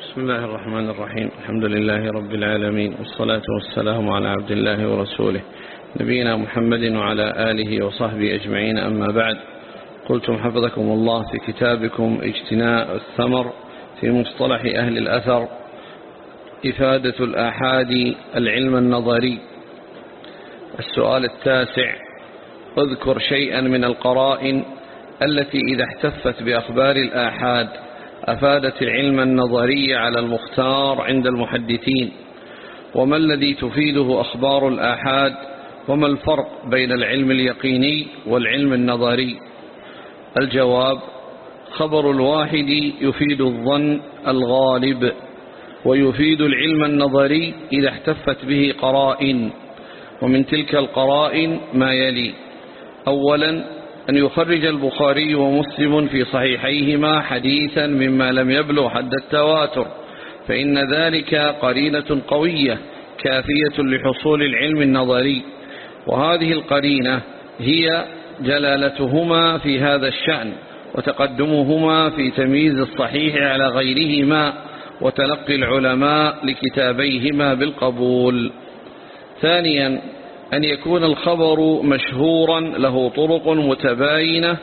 بسم الله الرحمن الرحيم. الحمد لله رب العالمين والصلاة والسلام على عبد الله ورسوله نبينا محمد وعلى آله وصحبه أجمعين. أما بعد قلتم حفظكم الله في كتابكم اجتناء الثمر في مصطلح أهل الأثر إفادة الآحاد العلم النظري. السؤال التاسع اذكر شيئا من القرائن التي إذا احتفت بأخبار الآحاد. أفادت العلم النظري على المختار عند المحدثين وما الذي تفيده أخبار الآحاد وما الفرق بين العلم اليقيني والعلم النظري؟ الجواب خبر الواحد يفيد الظن الغالب ويفيد العلم النظري إذا احتفت به قرائن ومن تلك القرائن ما يلي أولا أن يخرج البخاري ومسلم في صحيحيهما حديثا مما لم يبلغ حد التواتر فإن ذلك قرينة قوية كافية لحصول العلم النظري. وهذه القرينة هي جلالتهما في هذا الشأن وتقدمهما في تمييز الصحيح على غيرهما وتلقي العلماء لكتابيهما بالقبول. ثانيا أن يكون الخبر مشهورا له طرق متباينة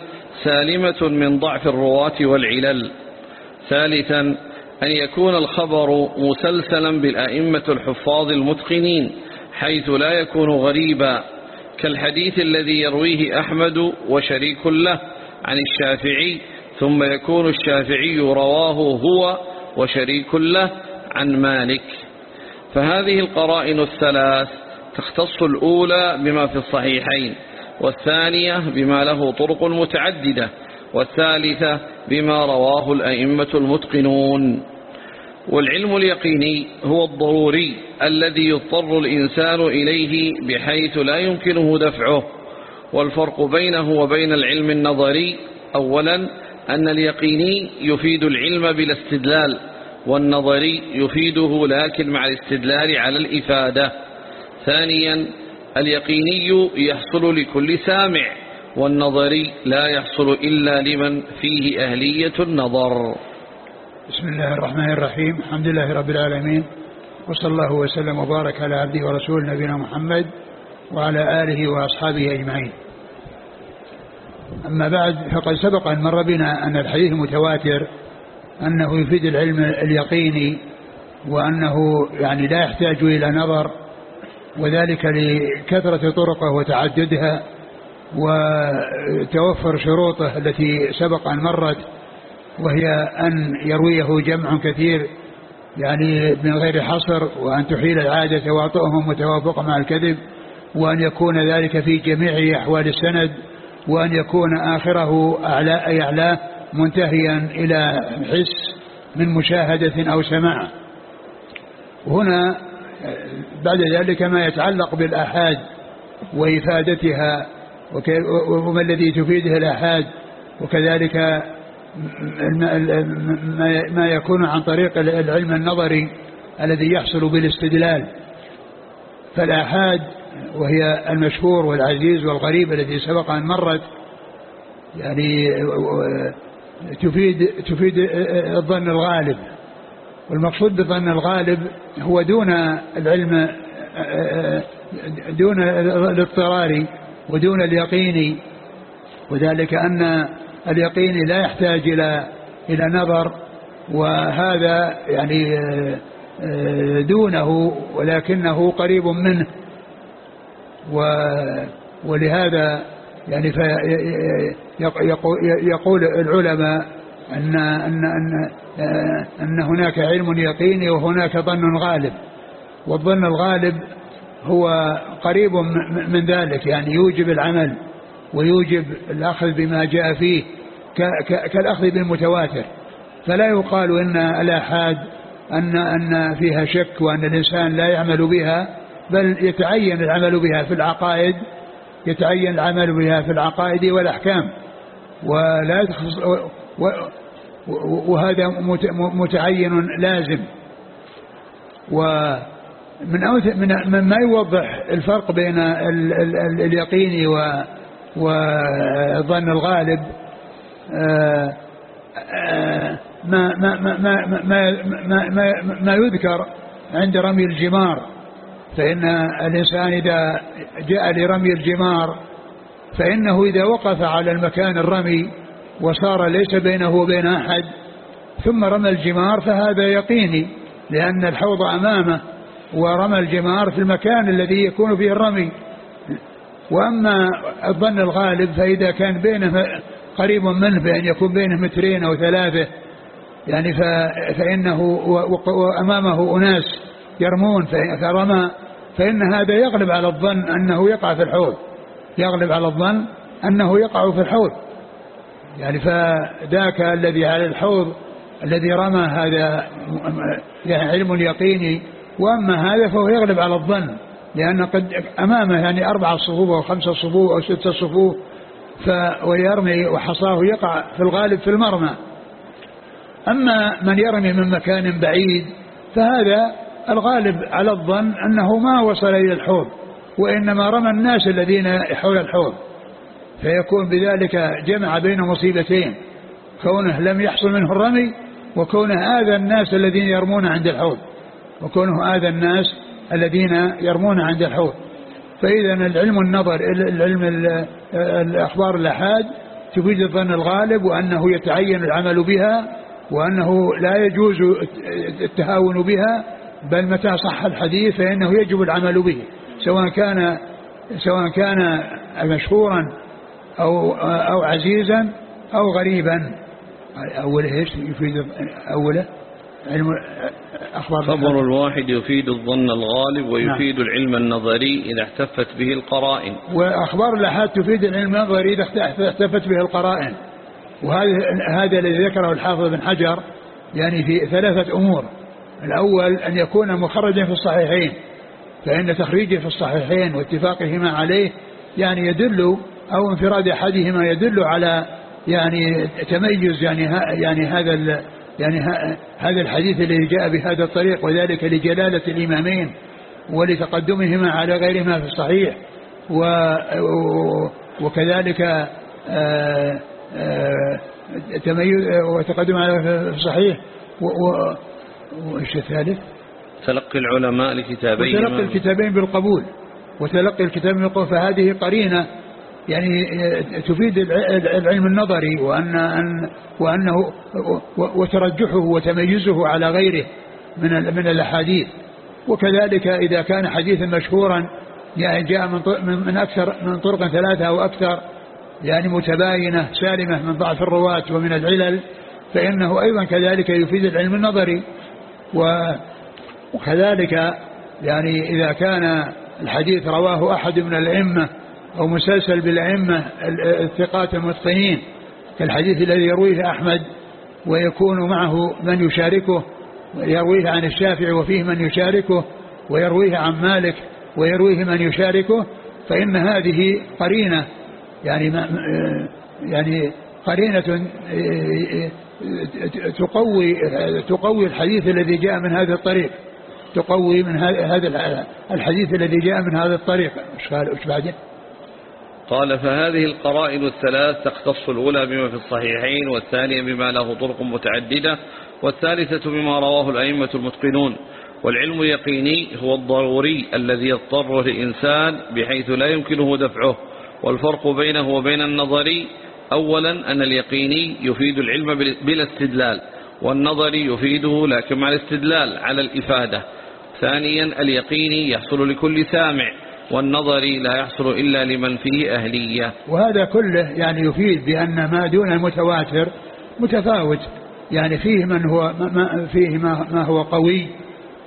سالمة من ضعف الرواة والعلل. ثالثا أن يكون الخبر مسلسلا بالأئمة الحفاظ المتقنين حيث لا يكون غريبا كالحديث الذي يرويه أحمد وشريك له عن الشافعي ثم يكون الشافعي رواه هو وشريك له عن مالك. فهذه القرائن الثلاث تختص الأولى بما في الصحيحين والثانية بما له طرق متعددة والثالثة بما رواه الأئمة المتقنون. والعلم اليقيني هو الضروري الذي يضطر الإنسان إليه بحيث لا يمكنه دفعه والفرق بينه وبين العلم النظري أولا أن اليقيني يفيد العلم بلا استدلال والنظري يفيده لكن مع الاستدلال على الإفادة. ثانيا اليقيني يحصل لكل سامع والنظري لا يحصل إلا لمن فيه أهلية النظر. بسم الله الرحمن الرحيم الحمد لله رب العالمين وصلى الله وسلم وبارك على عبده ورسوله نبينا محمد وعلى آله وأصحابه أجمعين. أما بعد فقد سبق أن مر بنا أن الحديث المتواتر أنه يفيد العلم اليقيني وأنه يعني لا يحتاج إلى نظر وذلك لكثرة طرقه وتعددها وتوفر شروطه التي سبق أن مرت وهي أن يرويه جمع كثير يعني من غير حصر وأن تحيل العادة تواطؤهم وتوافق مع الكذب وأن يكون ذلك في جميع أحوال السند وأن يكون آخره أعلى أي أعلاه منتهيا إلى حس من مشاهدة أو سماع. هنا بعد ذلك ما يتعلق بالآحاد وإفادتها وما الذي تفيده الآحاد وكذلك ما يكون عن طريق العلم النظري الذي يحصل بالاستدلال. فالآحاد وهي المشهور والعزيز والغريب الذي سبق أن مرت يعني تفيد تفيد الظن الغالب. والمقصود بالظن الغالب هو دون العلم دون الاضطرار ودون اليقين. وذلك أن اليقين لا يحتاج إلى إلى نظر وهذا يعني دونه ولكنه قريب منه. ولهذا يعني يقول العلماء أن, أن, أن, أن هناك علم يقيني وهناك ظن غالب. والظن الغالب هو قريب من ذلك يعني يوجب العمل ويوجب الأخذ بما جاء فيه كالأخذ بالمتواتر. فلا يقال إن الآحاد أن, أن فيها شك وأن الإنسان لا يعمل بها بل يتعين العمل بها في العقائد يتعين العمل بها في العقائد والأحكام. ولا وهذا متعين لازم. ومن من ما يوضح الفرق بين اليقين والظن الغالب ما ما ما ما ما, ما, ما, ما يذكر عند رمي الجمار. فإن الإنسان إذا جاء لرمي الجمار فإنه إذا وقف على المكان الرمي وصار ليس بينه وبين أحد. ثم رمى الجمار فهذا يقيني لأن الحوض أمامه ورمى الجمار في المكان الذي يكون فيه الرمي. وأما الظن الغالب فإذا كان بينه قريب منه بأن يكون بينه مترين أو ثلاثة يعني فإنه وأمامه أناس يرمون فرمى. فإن هذا يغلب على الظن أنه يقع في الحوض. يغلب على الظن أنه يقع في الحوض. يعني فذاك الذي على الحوض الذي رمى هذا يعني علم يقيني وأما هذا فهو يغلب على الظن لأن قد أمامه يعني أربعة صفوف أو خمسة صفوف أو ستة صفوف ويرمي وحصاه يقع في الغالب في المرمى. أما من يرمي من مكان بعيد فهذا الغالب على الظن أنه ما وصل إلى الحوض وإنما رمى الناس الذين حول الحوض. فيكون بذلك جمع بين مصيبتين كونه لم يحصل منه الرمي وكونه آذى الناس الذين يرمون عند الحوض وكونه آذى الناس الذين يرمون عند الحوض. فإذا العلم النظر العلم الأخبار الأحاد تفيد الظن الغالب وأنه يتعين العمل بها وأنه لا يجوز التهاون بها بل متى صح الحديث فإنه يجب العمل به سواء كان سواء كان مشهورا أو أو عزيزا أو غريبا. أوله إيش يفيد أوله؟ علم أخبار خبر الواحد يفيد الظن الغالب ويفيد نعم. العلم النظري إذا احتفت به القرائن. وأخبار الأحاد تفيد العلم النظري إذا احتفت به القرائن. وهذا هذا الذي ذكره الحافظ بن حجر يعني في ثلاثة أمور. الأول أن يكون مخرجا في الصحيحين فإن تخريجه في الصحيحين واتفاقهما عليه يعني يدل أو انفراد أحدهما يدل على يعني تميز يعني يعني هذا يعني هذا الحديث الذي جاء بهذا الطريق وذلك لجلالة الإمامين ولتقدمهما على غيرهما في الصحيح وكذلك آه، آه، تميز وتقدم على في الصحيح وإيش الثالث؟ تلقي العلماء لكتابين وتلقي الكتابين بالقبول وتلقي الكتاب بالقبول فهذه قرينة يعني تفيد العلم النظري وأن أن وأنه وترجحه وتميزه على غيره من من الأحاديث. وكذلك إذا كان حديثا مشهورا يعني جاء من من أكثر من طرق ثلاثة أو أكثر يعني متباينة سالمة من ضعف الرواة ومن العلل فإنه أيضا كذلك يفيد العلم النظري. وكذلك يعني إذا كان الحديث رواه أحد من الأئمة أو مسلسل بالأئمة الثقات المتقنين كالحديث الذي يرويه أحمد ويكون معه من يشاركه ويرويه عن الشافعي وفيه من يشاركه ويرويه عن مالك ويرويه من يشاركه فإن هذه قرينة يعني يعني قرينة تقوي تقوي الحديث الذي جاء من هذا الطريق تقوي من هذا الحديث الذي جاء من هذا الطريق إيش بعدين؟ قال فهذه القرائن الثلاث تختص الأولى بما في الصحيحين والثانية بما له طرق متعددة والثالثة بما رواه الأئمة المتقنون. والعلم اليقيني هو الضروري الذي يضطر الإنسان بحيث لا يمكنه دفعه. والفرق بينه وبين النظري أولا أن اليقيني يفيد العلم بلا استدلال والنظري يفيده لكن مع الاستدلال على الإفادة. ثانيا اليقيني يحصل لكل سامع والنظري لا يحصل إلا لمن فيه أهلية. وهذا كله يعني يفيد بأن ما دون المتواتر متفاوت. يعني فيه من هو ما فيه ما, ما هو قوي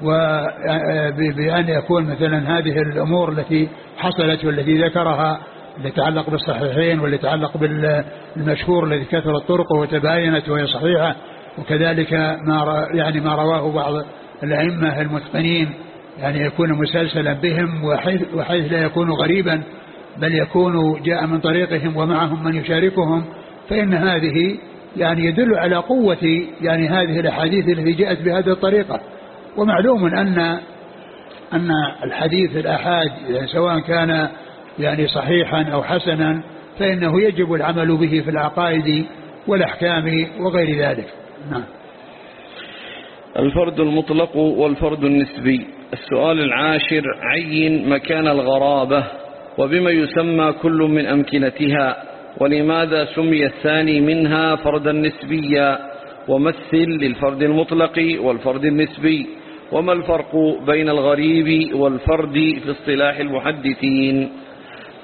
وبأن يكون مثلا هذه الأمور التي حصلت والتي ذكرها اللي يتعلق بالصحيحين واللي يتعلق بالمشهور الذي كثرت طرقه وتباينت وهي صحيحة. وكذلك ما يعني ما رواه بعض الأئمة المتقنين يعني يكون مسلسلا بهم وحيث, وحيث لا يكون غريبا بل يكون جاء من طريقهم ومعهم من يشاركهم فإن هذه يعني يدل على قوة يعني هذه الأحاديث التي جاءت بهذه الطريقة. ومعلوم أن أن الحديث الأحاد يعني سواء كان يعني صحيحا أو حسنا فإنه يجب العمل به في العقائد والأحكام وغير ذلك. نعم. الفرد المطلق والفرد النسبي. السؤال العاشر عين مكان الغرابة وبما يسمى كل من أمكنتها ولماذا سمي الثاني منها فردا نسبيا؟ ومثل للفرد المطلق والفرد النسبي وما الفرق بين الغريب والفرد في اصطلاح المحدثين؟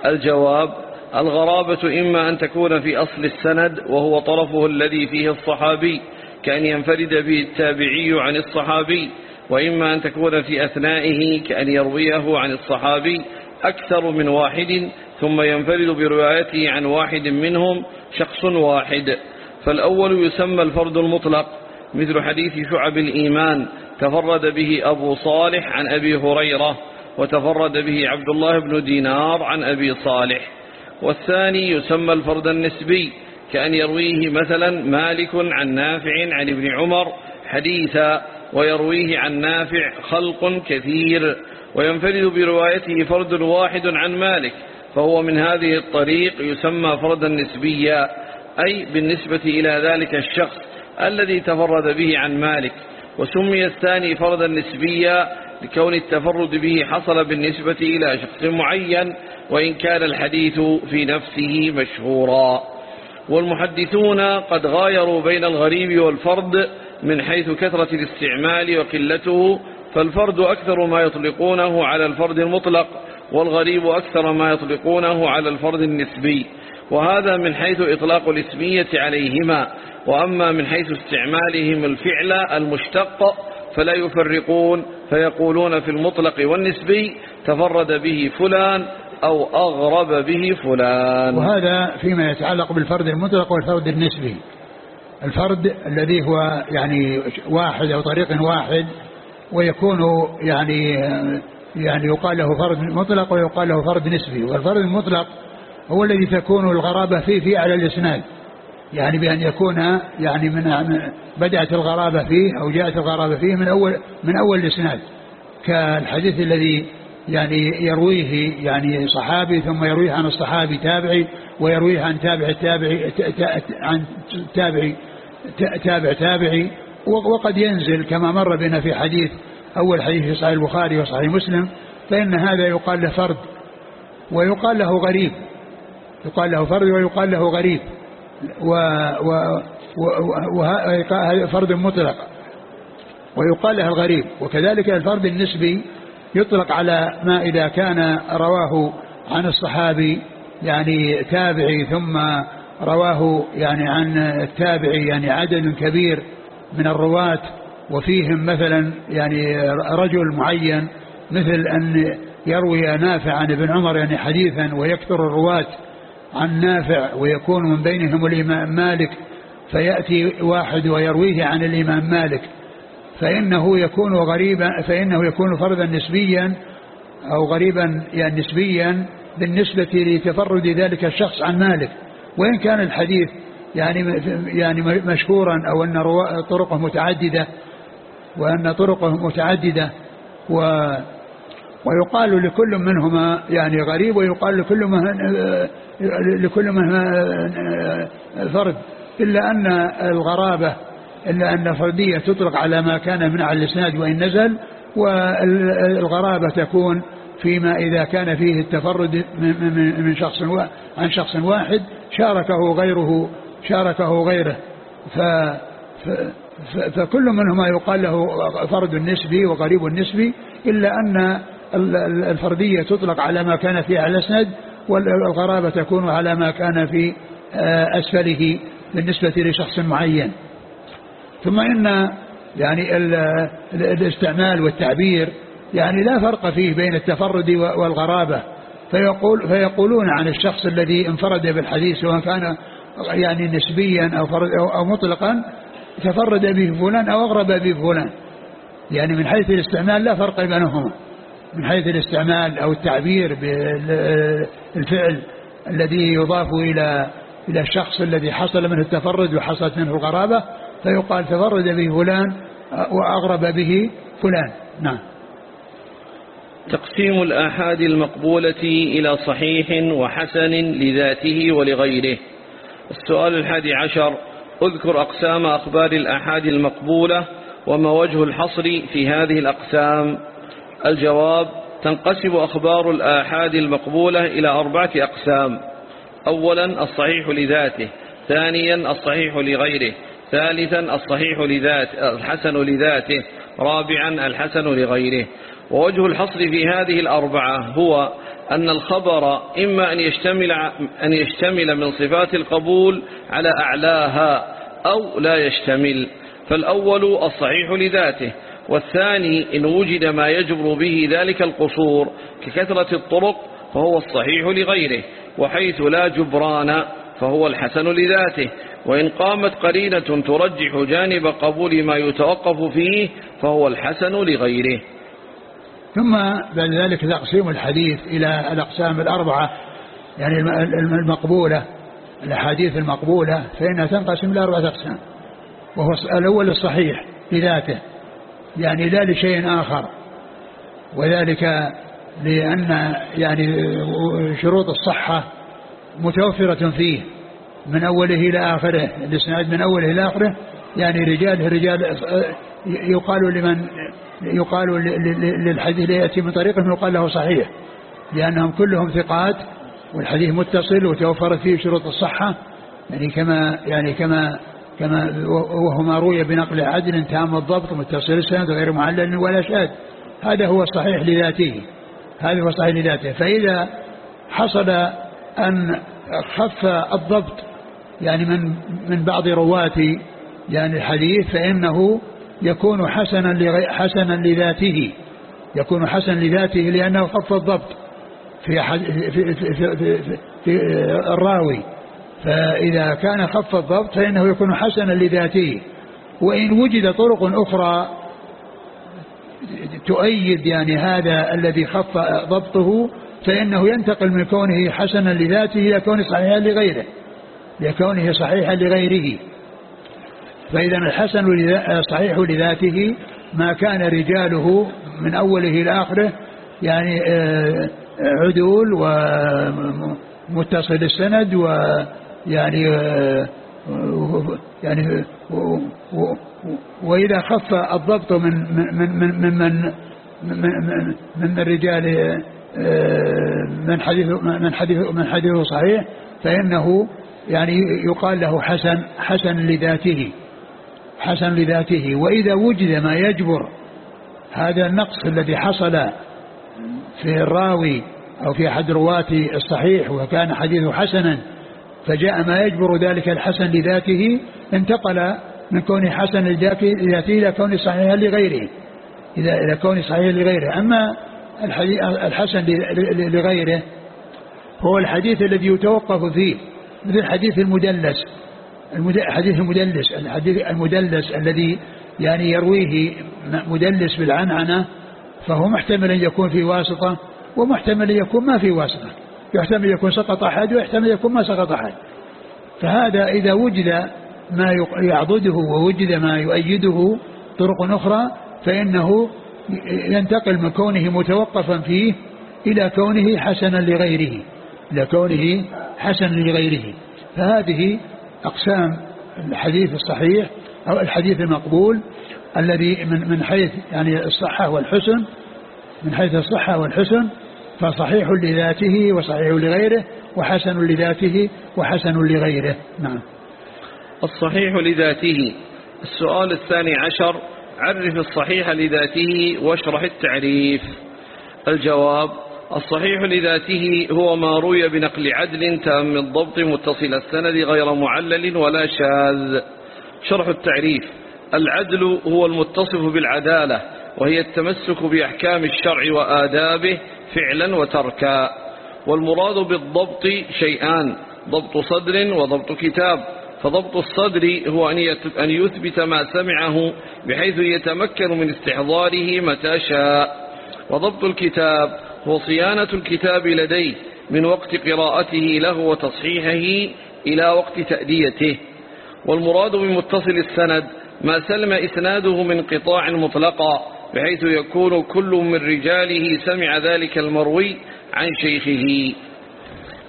الجواب الغرابة إما أن تكون في أصل السند وهو طرفه الذي فيه الصحابي كأن ينفرد به التابعي عن الصحابي وإما أن تكون في أثنائه كأن يرويه عن الصحابي أكثر من واحد ثم ينفرد بروايته عن واحد منهم شخص واحد. فالأول يسمى الفرد المطلق مثل حديث شعب الإيمان تفرد به أبو صالح عن أبي هريرة وتفرد به عبد الله بن دينار عن أبي صالح. والثاني يسمى الفرد النسبي كأن يرويه مثلا مالك عن نافع عن ابن عمر حديثا. ويرويه عن نافع خلق كثير وينفرد بروايته فرد واحد عن مالك فهو من هذه الطريق يسمى فردا نسبيا أي بالنسبة إلى ذلك الشخص الذي تفرد به عن مالك وسمي الثاني فردا نسبيا لكون التفرد به حصل بالنسبة إلى شخص معين وإن كان الحديث في نفسه مشهورا. والمحدثون قد غايروا بين الغريب والفرد من حيث كثرة الاستعمال وقلته فالفرد أكثر ما يطلقونه على الفرد المطلق والغريب أكثر ما يطلقونه على الفرد النسبي. وهذا من حيث إطلاق الاسمية عليهما. وأما من حيث استعمالهم الفعل المشتق فلا يفرقون فيقولون في المطلق والنسبي تفرد به فلان أو أغرب به فلان. وهذا فيما يتعلق بالفرد المطلق والفرد النسبي. الفرد الذي هو يعني واحد أو طريق واحد ويكون يعني يعني يقال له فرد مطلق ويقال له فرد نسبي. والفرد المطلق هو الذي تكون الغرابة فيه في على الإسناد. يعني بأن يكون يعني من بدأت الغرابة فيه أو جاءت الغرابة فيه من أول من أول الإسناد. كالحديث الذي يعني يرويه يعني صحابي ثم يرويه عن الصحابي تابعي ويرويه عن تابع التابعي عن تابعي تابع تابعي وقد ينزل كما مر بنا في حديث أول حديث في صحيح البخاري وصحيح مسلم فإن هذا يقال له فرد ويقال له غريب. يقال له فرد ويقال له غريب. و و و فرد مطلق. ويقال له الغريب. وكذلك الفرد النسبي يطلق على ما إذا كان رواه عن الصحابي يعني تابعي ثم رواه يعني عن التابعي يعني عدد كبير من الرواة وفيهم مثلا يعني رجل معين مثل أن يروي نافع عن ابن عمر يعني حديثا ويكثر الرواة عن نافع ويكون من بينهم الإمام مالك فيأتي واحد ويرويه عن الإمام مالك. فإنه يكون غريبا فإنه يكون فردا نسبيا أو غريبا يعني نسبيا بالنسبة لتفرد ذلك الشخص عن مالك. وإن كان الحديث يعني يعني مشهورا أو أن طرقه متعددة وأن طرقه متعددة و ويقال لكل منهما يعني غريب ويقال لكل لكل منهما فرد. إلا أن الغرابة إلا أن الفردية تطلق على ما كان من على الإسناد وإن نزل والغرابة تكون فيما إذا كان فيه التفرد من شخص عن شخص واحد شاركه غيره شاركه غيره. ف فكل منهما يقال له فرد نسبي وقريب نسبي إلا أن الفردية تطلق على ما كان في على الأسند والغرابة تكون على ما كان في آه، أسفله بالنسبة لشخص معين. ثم إن يعني الاستعمال والتعبير يعني لا فرق فيه بين التفرد والغرابة. فيقول فيقولون عن الشخص الذي انفرد بالحديث سواء كان يعني نسبيا أو, فرد أو مطلقا تفرد به فلان أو أغرب به فلان. يعني من حيث الاستعمال لا فرق بينهما. من حيث الاستعمال أو التعبير بالفعل الذي يضاف إلى إلى الشخص الذي حصل منه التفرد وحصلت منه الغرابة فيقال تفرد به فلان وأغرب به فلان. نعم. تقسيم الآحاد المقبولة إلى صحيح وحسن لذاته ولغيره. السؤال الحادي عشر اذكر أقسام أخبار الآحاد المقبولة وما وجه الحصر في هذه الأقسام. الجواب تنقسم أخبار الآحاد المقبولة إلى أربعة أقسام. أولا الصحيح لذاته. ثانيا الصحيح لغيره. ثالثا الصحيح لذات الحسن لذاته. رابعا الحسن لغيره. ووجه الحصر في هذه الأربعة هو أن الخبر إما أن يشتمل, أن يشتمل من صفات القبول على أعلاها أو لا يشتمل. فالأول الصحيح لذاته والثاني إن وجد ما يجبر به ذلك القصور ككثرة الطرق فهو الصحيح لغيره وحيث لا جبران فهو الحسن لذاته. وإن قامت قرينة ترجح جانب قبول ما يتوقف فيه فهو الحسن لغيره. ثم بعد ذلك تقسيم الحديث إلى الأقسام الأربعة يعني المقبولة الأحاديث المقبولة فإنها تنقسم إلى أربعة أقسام وهو الأول الصحيح لذاته يعني لا لشيء آخر وذلك لأن يعني شروط الصحة متوفرة فيه من أوله إلى آخره الإسناد من أوله إلى آخره يعني رجال رجال يقال لمن يقال للحديث اللي يأتي من طريقه يقال له صحيح لأنهم كلهم ثقات والحديث متصل وتوفرت فيه شروط الصحة يعني كما يعني كما كما وهو ما روي بنقل عدل تام الضبط متصل السند غير معلل ولا شاذ هذا هو الصحيح لذاته هذا هو الصحيح لذاته فإذا حصل أن خف الضبط يعني من من بعض رواة يعني الحديث فإنه يكون حسنا حسنا لذاته يكون حسنا لذاته لأنه خف الضبط في, في, في, في, في, الراوي. فإذا كان خف الضبط فإنه يكون حسنا لذاته. وإن وجد طرق أخرى تؤيد يعني هذا الذي خف ضبطه فإنه ينتقل من كونه حسنا لذاته إلى كونه صحيحا لغيره لكونه صحيحا لغيره. فإذا الحسن صحيح لذاته ما كان رجاله من أوله إلى آخره يعني آه، عدول ومتصل السند ويعني آه، يعني وإذا خف الضبط من من من من من, من, من الرجال آه، من حديث من حديث من حديثه صحيح فإنه يعني يقال له حسن حسن لذاته. حسن لذاته وإذا وجد ما يجبر هذا النقص الذي حصل في الراوي أو في أحد رواة الصحيح وكان حديثه حسنا فجاء ما يجبر ذلك الحسن لذاته انتقل من كونه حسن لذاته إلى كونه صحيحا لغيره. إلى إلى كونه صحيحا لغيره. أما الحسن لغيره هو الحديث الذي يتوقف فيه مثل حديث المدلس. حديث المدلس الحديث المدلس الذي يعني يرويه مدلس بالعنعنة فهو محتمل أن يكون في واسطة ومحتمل أن يكون ما في واسطة. يحتمل يكون سقط أحد ويحتمل يكون ما سقط أحد. فهذا إذا وجد ما يعضده ووجد ما يؤيده طرق أخرى فإنه ينتقل من كونه متوقفا فيه إلى كونه حسنا لغيره إلى كونه حسنا لغيره. فهذه أقسام الحديث الصحيح أو الحديث المقبول الذي من من حيث يعني الصحة والحسن من حيث الصحة والحسن فصحيح لذاته وصحيح لغيره وحسن لذاته وحسن لغيره. نعم. الصحيح لذاته. السؤال الثاني عشر عرف الصحيح لذاته واشرح التعريف. الجواب الصحيح لذاته هو ما روي بنقل عدل تام الضبط متصل السند غير معلل ولا شاذ. شرح التعريف. العدل هو المتصف بالعدالة وهي التمسك بأحكام الشرع وآدابه فعلا وتركا. والمراد بالضبط شيئان ضبط صدر وضبط كتاب. فضبط الصدر هو أن يثبت ما سمعه بحيث يتمكن من استحضاره متى شاء. وضبط الكتاب هو صيانة الكتاب لديه من وقت قراءته له وتصحيحه إلى وقت تأديته. والمراد بمتصل السند ما سلم إسناده من قطاع مطلقا بحيث يكون كل من رجاله سمع ذلك المروي عن شيخه.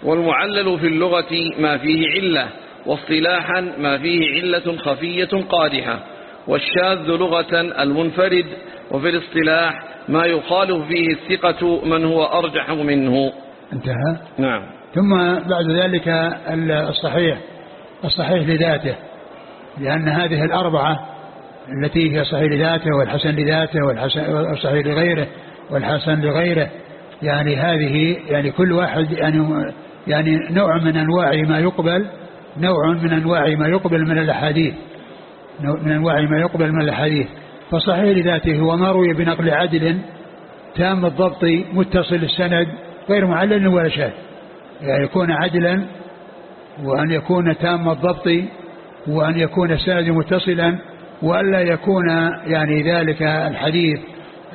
والمعلل في اللغة ما فيه علة واصطلاحا ما فيه علة خفية قادحة. والشاذ لغة المنفرد وفي الاصطلاح ما يخالف فيه الثقة من هو أرجح منه. انتهى؟ نعم. ثم بعد ذلك الصحيح الصحيح لذاته لأن هذه الأربعة التي هي صحيح لذاته والحسن لذاته والصحيح لغيره والحسن لغيره يعني هذه يعني كل واحد يعني يعني نوع من أنواع ما يقبل نوع من أنواع ما يقبل من الأحاديث نوع من أنواع ما يقبل من الأحاديث. فصحيح لذاته هو روي بنقل عدل تام الضبط متصل السند غير معلل ولا شاذ. يعني يكون عدلا وأن يكون تام الضبط وأن يكون السند متصلا وألا يكون يعني ذلك الحديث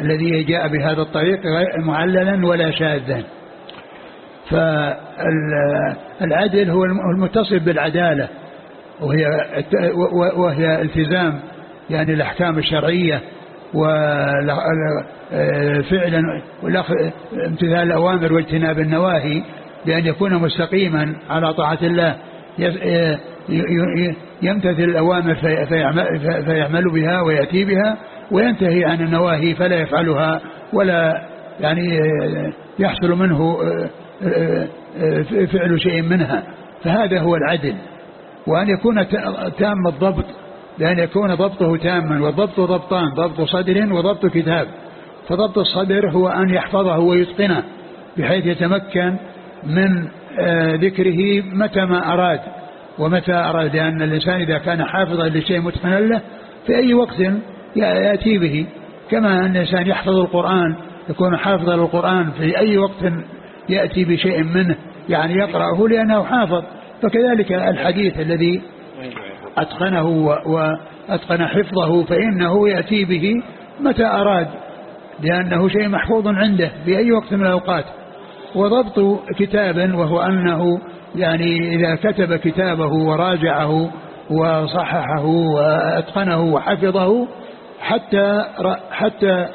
الذي جاء بهذا الطريق معللا ولا شاذا. فالعدل هو المتصل بالعدالة وهي وهي التزام يعني الأحكام الشرعية وفعلا امتثال الأوامر واجتناب النواهي بأن يكون مستقيما على طاعة الله. يمتثل الأوامر فيعمل بها ويأتي بها وينتهي عن النواهي فلا يفعلها ولا يعني يحصل منه فعل شيء منها. فهذا هو العدل. وأن يكون تام الضبط بأن يكون ضبطه تاما والضبط ضبطان ضبط صدر وضبط كتاب. فضبط الصدر هو أن يحفظه ويتقنه بحيث يتمكن من آه، ذكره متى ما أراد. ومتى أراد لأن الإنسان إذا كان حافظا لشيء متقنا له في أي وقت يأتي به. كما أن الإنسان يحفظ القرآن يكون حافظا للقرآن في أي وقت يأتي بشيء منه يعني يقرأه لأنه حافظ. فكذلك الحديث الذي أتقنه وأتقن حفظه فإنه يأتي به متى أراد لأنه شيء محفوظ عنده في أي وقت من الأوقات. وضبط كتاب وهو أنه يعني إذا كتب كتابه وراجعه وصححه وأتقنه وحفظه حتى حتى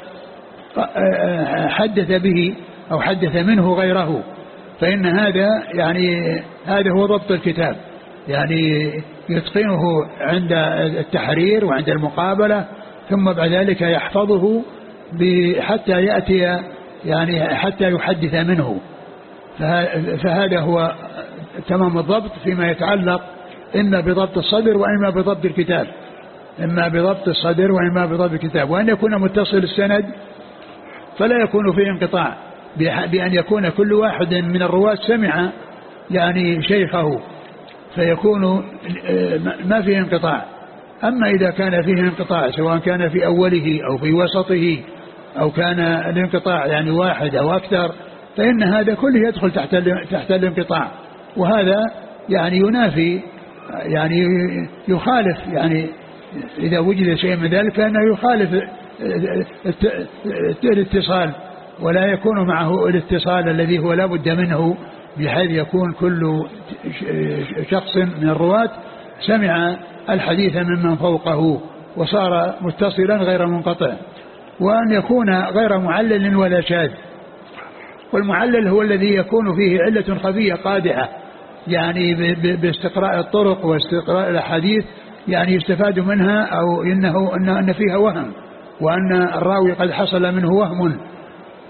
حدث به أو حدث منه غيره. فإن هذا يعني هذا هو ضبط الكتاب. يعني يتقنه عند التحرير وعند المقابلة ثم بعد ذلك يحفظه حتى يأتي يعني حتى يحدث منه. فهذا هو تمام الضبط فيما يتعلق إما بضبط الصدر وإما بضبط الكتاب. إما بضبط الصدر وإما بضبط الكتاب. وأن يكون متصل السند فلا يكون فيه انقطاع بأن يكون كل واحد من الرواة سمع يعني شيخه. فيكون آه، ما فيه انقطاع أما إذا كان فيه انقطاع سواء كان في أوله أو في وسطه أو كان الانقطاع يعني واحد أو أكثر فإن هذا كله يدخل تحت تحت الانقطاع وهذا يعني ينافي يعني يخالف يعني إذا وجد شيء من ذلك فإنه يخالف الاتصال ولا يكون معه الاتصال الذي هو لا بد منه بحيث يكون كل شخص من الرواة سمع الحديث ممن فوقه وصار متصلا غير منقطع وأن يكون غير معلل ولا شاذ. والمعلل هو الذي يكون فيه علة خفية قادحة يعني باستقراء الطرق واستقراء الأحاديث يعني يستفاد منها أو إنه أن فيها وهم وأن الراوي قد حصل منه وهم.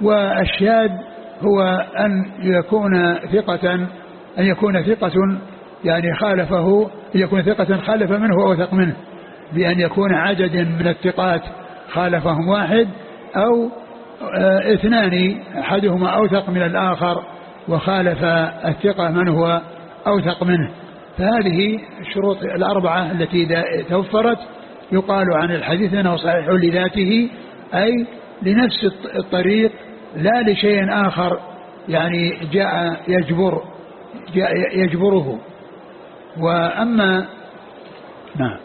والشاذ هو أن يكون ثقة أن يكون ثقة يعني خالفه أن يكون ثقة خالف منه وأوثق منه بأن يكون عدد من الثقات خالفهم واحد أو آه، اثنان أحدهما أوثق من الآخر وخالف الثقة من هو أوثق منه. فهذه الشروط الأربعة التي إذا توفرت يقال عن الحديث أنه صحيح لذاته أي لنفس الطريق لا لشيء آخر يعني جاء يجبر جاء يجبره. وأما نعم.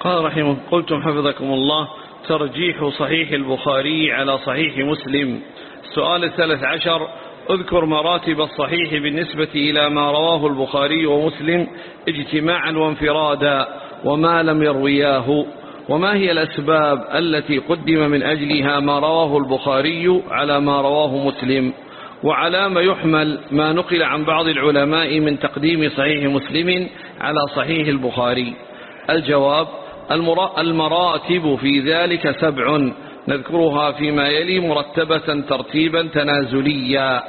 قال رحمه قلتم حفظكم الله ترجيح صحيح البخاري على صحيح مسلم. السؤال الثالث عشر اذكر مراتب الصحيح بالنسبة إلى ما رواه البخاري ومسلم اجتماعا وانفرادا وما لم يروياه. وما هي الأسباب التي قدم من أجلها ما رواه البخاري على ما رواه مسلم؟ وعلى ما يحمل ما نقل عن بعض العلماء من تقديم صحيح مسلم على صحيح البخاري. الجواب المراتب في ذلك سبع نذكرها فيما يلي مرتبة ترتيبا تنازليا.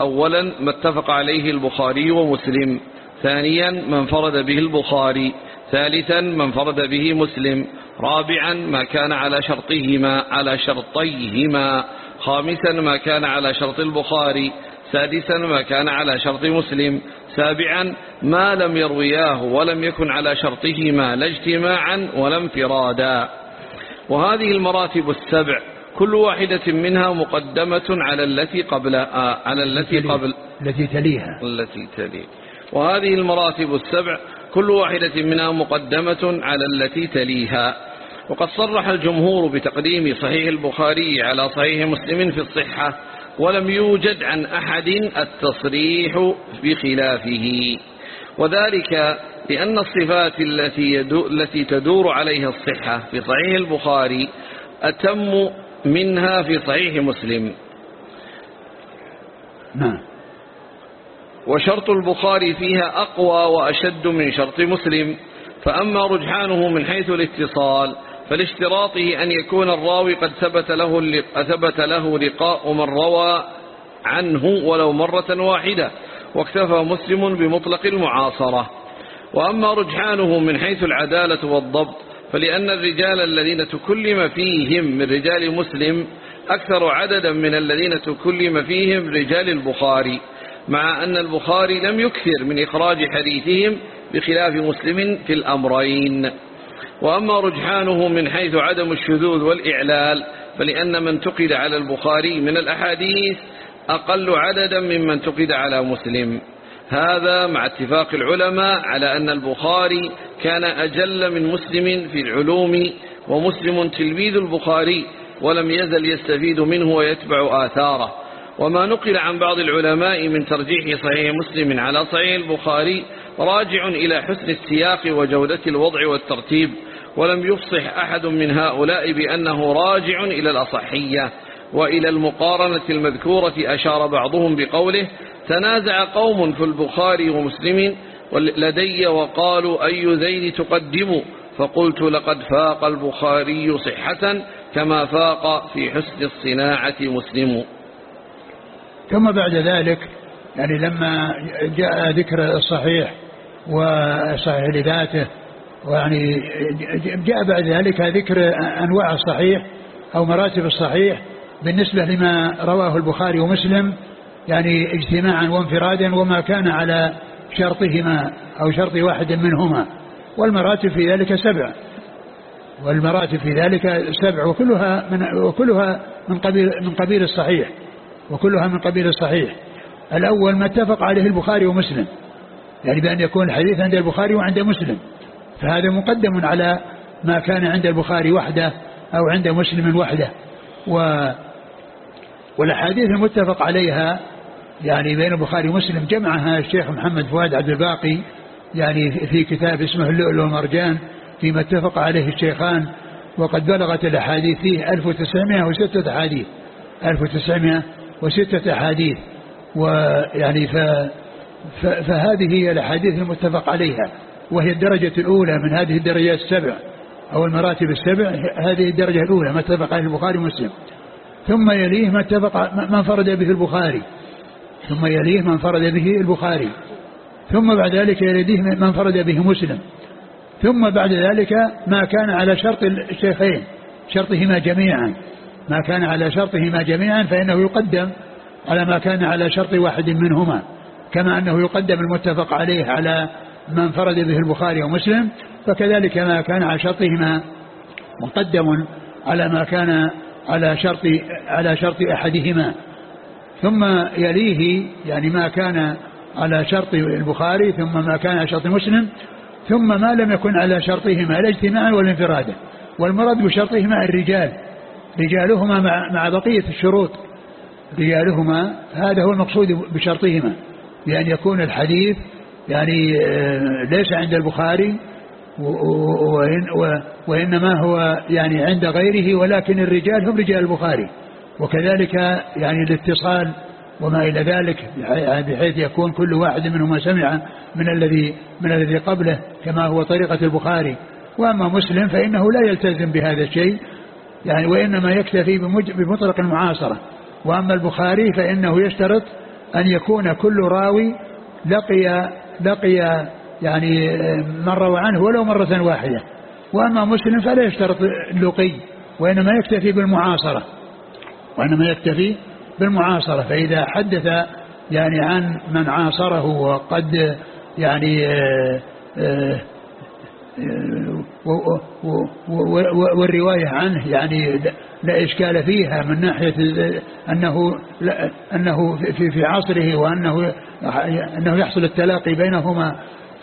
أولا ما اتفق عليه البخاري ومسلم. ثانيا من فرد به البخاري. ثالثا من فرد به مسلم. رابعا ما كان على شرطهما على شرطيهما. خامسا ما كان على شرط البخاري. سادسا ما كان على شرط مسلم. سابعا ما لم يروياه ولم يكن على شرطهما لا اجتماعا ولا انفرادا. وهذه المراتب السبع. كل واحدة منها مقدمة على التي قبل آه، على التي قبل. التي تليها. التي تليها وهذه المراتب السبع. كل واحدة منها مقدمة على التي تليها. وقد صرح الجمهور بتقديم صحيح البخاري على صحيح مسلم في الصحة ولم يوجد عن أحد التصريح بخلافه. وذلك لأن الصفات التي, التي تدور عليها الصحة في صحيح البخاري أتم منها في صحيح مسلم. نعم. وشرط البخاري فيها أقوى وأشد من شرط مسلم. فأما رجحانه من حيث الاتصال فلاشتراطه أن يكون الراوي قد ثبت له, ثبت له لقاء من روى عنه ولو مرة واحدة واكتفى مسلم بمطلق المعاصرة. وأما رجحانه من حيث العدالة والضبط فلأن الرجال الذين تكلم فيهم من رجال مسلم أكثر عددا من الذين تكلم فيهم رجال البخاري. مع أن البخاري لم يكثر من إخراج حديثهم بخلاف مسلم في الأمرين. وأما رجحانه من حيث عدم الشذوذ والإعلال فلأن من تقد على البخاري من الأحاديث أقل عددا ممن تقد على مسلم. هذا مع اتفاق العلماء على أن البخاري كان أجل من مسلم في العلوم ومسلم تلميذ البخاري ولم يزل يستفيد منه ويتبع آثاره. وما نقل عن بعض العلماء من ترجيح صحيح مسلم على صحيح البخاري راجع إلى حسن السياق وجودة الوضع والترتيب ولم يفصح أحد من هؤلاء بأنه راجع إلى الأصحية وإلى المقارنة المذكورة أشار بعضهم بقوله تنازع قوم في البخاري ومسلم لدي وقالوا أي ذين تقدم؟ فقلت لقد فاق البخاري صحة كما فاق في حسن الصناعة مسلم. ثم بعد ذلك يعني لما جاء ذكر الصحيح وصحيح لذاته ويعني جاء بعد ذلك ذكر أنواع الصحيح أو مراتب الصحيح بالنسبة لما رواه البخاري ومسلم يعني اجتماعا وانفرادا وما كان على شرطهما أو شرط واحد منهما. والمراتب في ذلك سبع. والمراتب في ذلك سبع وكلها من وكلها من قبيل من قبيل الصحيح. وكلها من قبيل الصحيح. الأول ما اتفق عليه البخاري ومسلم يعني بأن يكون الحديث عند البخاري وعند مسلم. فهذا مقدم على ما كان عند البخاري وحده أو عند مسلم وحده. و والأحاديث المتفق عليها يعني بين البخاري ومسلم جمعها الشيخ محمد فؤاد عبد الباقي يعني في كتاب اسمه اللؤلؤ والمرجان فيما اتفق عليه الشيخان. وقد بلغت الأحاديث فيه 1906 أحاديث. 1906 أحاديث. ويعني ف فهذه هي الأحاديث المتفق عليها. وهي الدرجة الأولى من هذه الدرجات السبع أو المراتب السبع. هذه الدرجة الأولى ما اتفق عليه البخاري ومسلم. ثم يليه ما اتفق من انفرد به البخاري. ثم يليه من انفرد به البخاري. ثم بعد ذلك يليه من انفرد به مسلم. ثم بعد ذلك ما كان على شرط الشيخين شرطهما جميعا. ما كان على شرطهما جميعا فإنه يقدم على ما كان على شرط واحد منهما كما أنه يقدم المتفق عليه على ما انفرد به البخاري ومسلم فكذلك ما كان على شرطهما مقدم على ما كان على شرط على شرط أحدهما. ثم يليه يعني ما كان على شرط البخاري ثم ما كان على شرط مسلم ثم ما لم يكن على شرطهما لا اجتماعا ولا انفرادا. والمراد بشرطهما الرجال رجالهما مع, بقية الشروط. رجالهما هذا هو المقصود بشرطهما بأن يكون الحديث يعني آه، ليس عند البخاري وإن وإنما هو يعني عند غيره ولكن الرجال هم رجال البخاري. وكذلك يعني الاتصال وما إلى ذلك بحيث يكون كل واحد منهما سمع من الذي من الذي قبله كما هو طريقة البخاري. وأما مسلم فإنه لا يلتزم بهذا الشيء يعني وإنما يكتفي بمطلق المعاصرة. وأما البخاري فإنه يشترط أن يكون كل راوي لقي لقي يعني من روى عنه ولو مرة واحدة. وأما مسلم فلا يشترط اللقي وإنما يكتفي بالمعاصرة. وإنما يكتفي بالمعاصرة. فإذا حدث يعني عن من عاصره وقد يعني آه، آه، والرواية عنه يعني لا إشكال فيها من ناحية أنه أنه في عصره وأنه أنه يحصل التلاقي بينهما.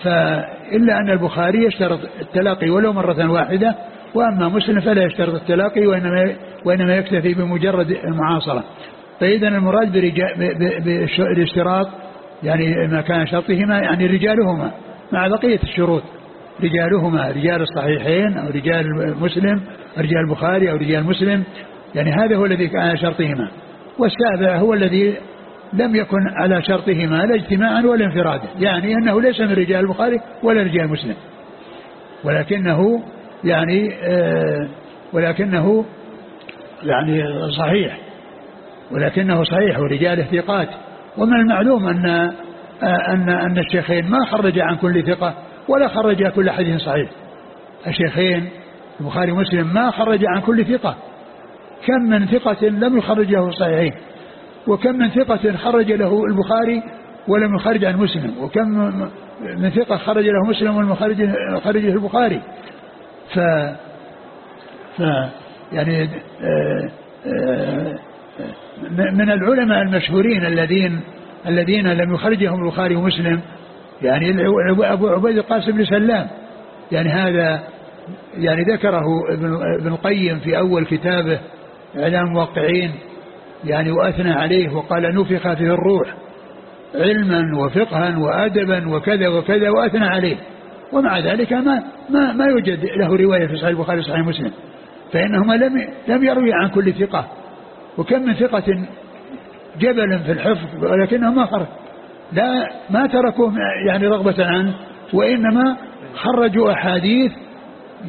فإلا أن البخاري يشترط التلاقي ولو مرة واحدة وأما مسلم فلا يشترط التلاقي وإنما وإنما يكتفي بمجرد المعاصرة. فإذا المراد بالاشتراط يعني ما كان شرطهما يعني رجالهما مع بقية الشروط. رجالهما رجال الصحيحين أو رجال مسلم رجال البخاري أو رجال مسلم. يعني هذا هو الذي كان على شرطهما. والسابع هو الذي لم يكن على شرطهما لا اجتماعا ولا انفرادا. يعني أنه ليس من رجال البخاري ولا رجال مسلم. ولكنه يعني آه ولكنه يعني صحيح. ولكنه صحيح ورجاله ثقات ومن المعلوم أن آه أن أن الشيخين ما خرج عن كل ثقة. ولا خرج كل حديث صحيح. الشيخين البخاري ومسلم ما خرج عن كل ثقة. كم من ثقة لم يخرج له الصحيحين وكم من ثقة خرج له البخاري ولم يخرج عن مسلم وكم من ثقة خرج له مسلم ولم يخرج له البخاري. ف ف يعني آه، آه، من العلماء المشهورين الذين الذين لم يخرجهم البخاري ومسلم يعني أبو عبيد القاسم بن سلام يعني هذا يعني ذكره ابن القيم في أول كتابه إعلام الموقعين يعني وأثنى عليه وقال نفخ فيه الروح علما وفقها وأدبا وكذا وكذا وأثنى عليه. ومع ذلك ما ما ما يوجد له رواية في صحيح البخاري وصحيح مسلم فإنهما لم لم يروي عن كل ثقة. وكم من ثقة جبل في الحفظ ولكنه ما خرج. لا ما تركوه يعني رغبة عنه وإنما خرجوا أحاديث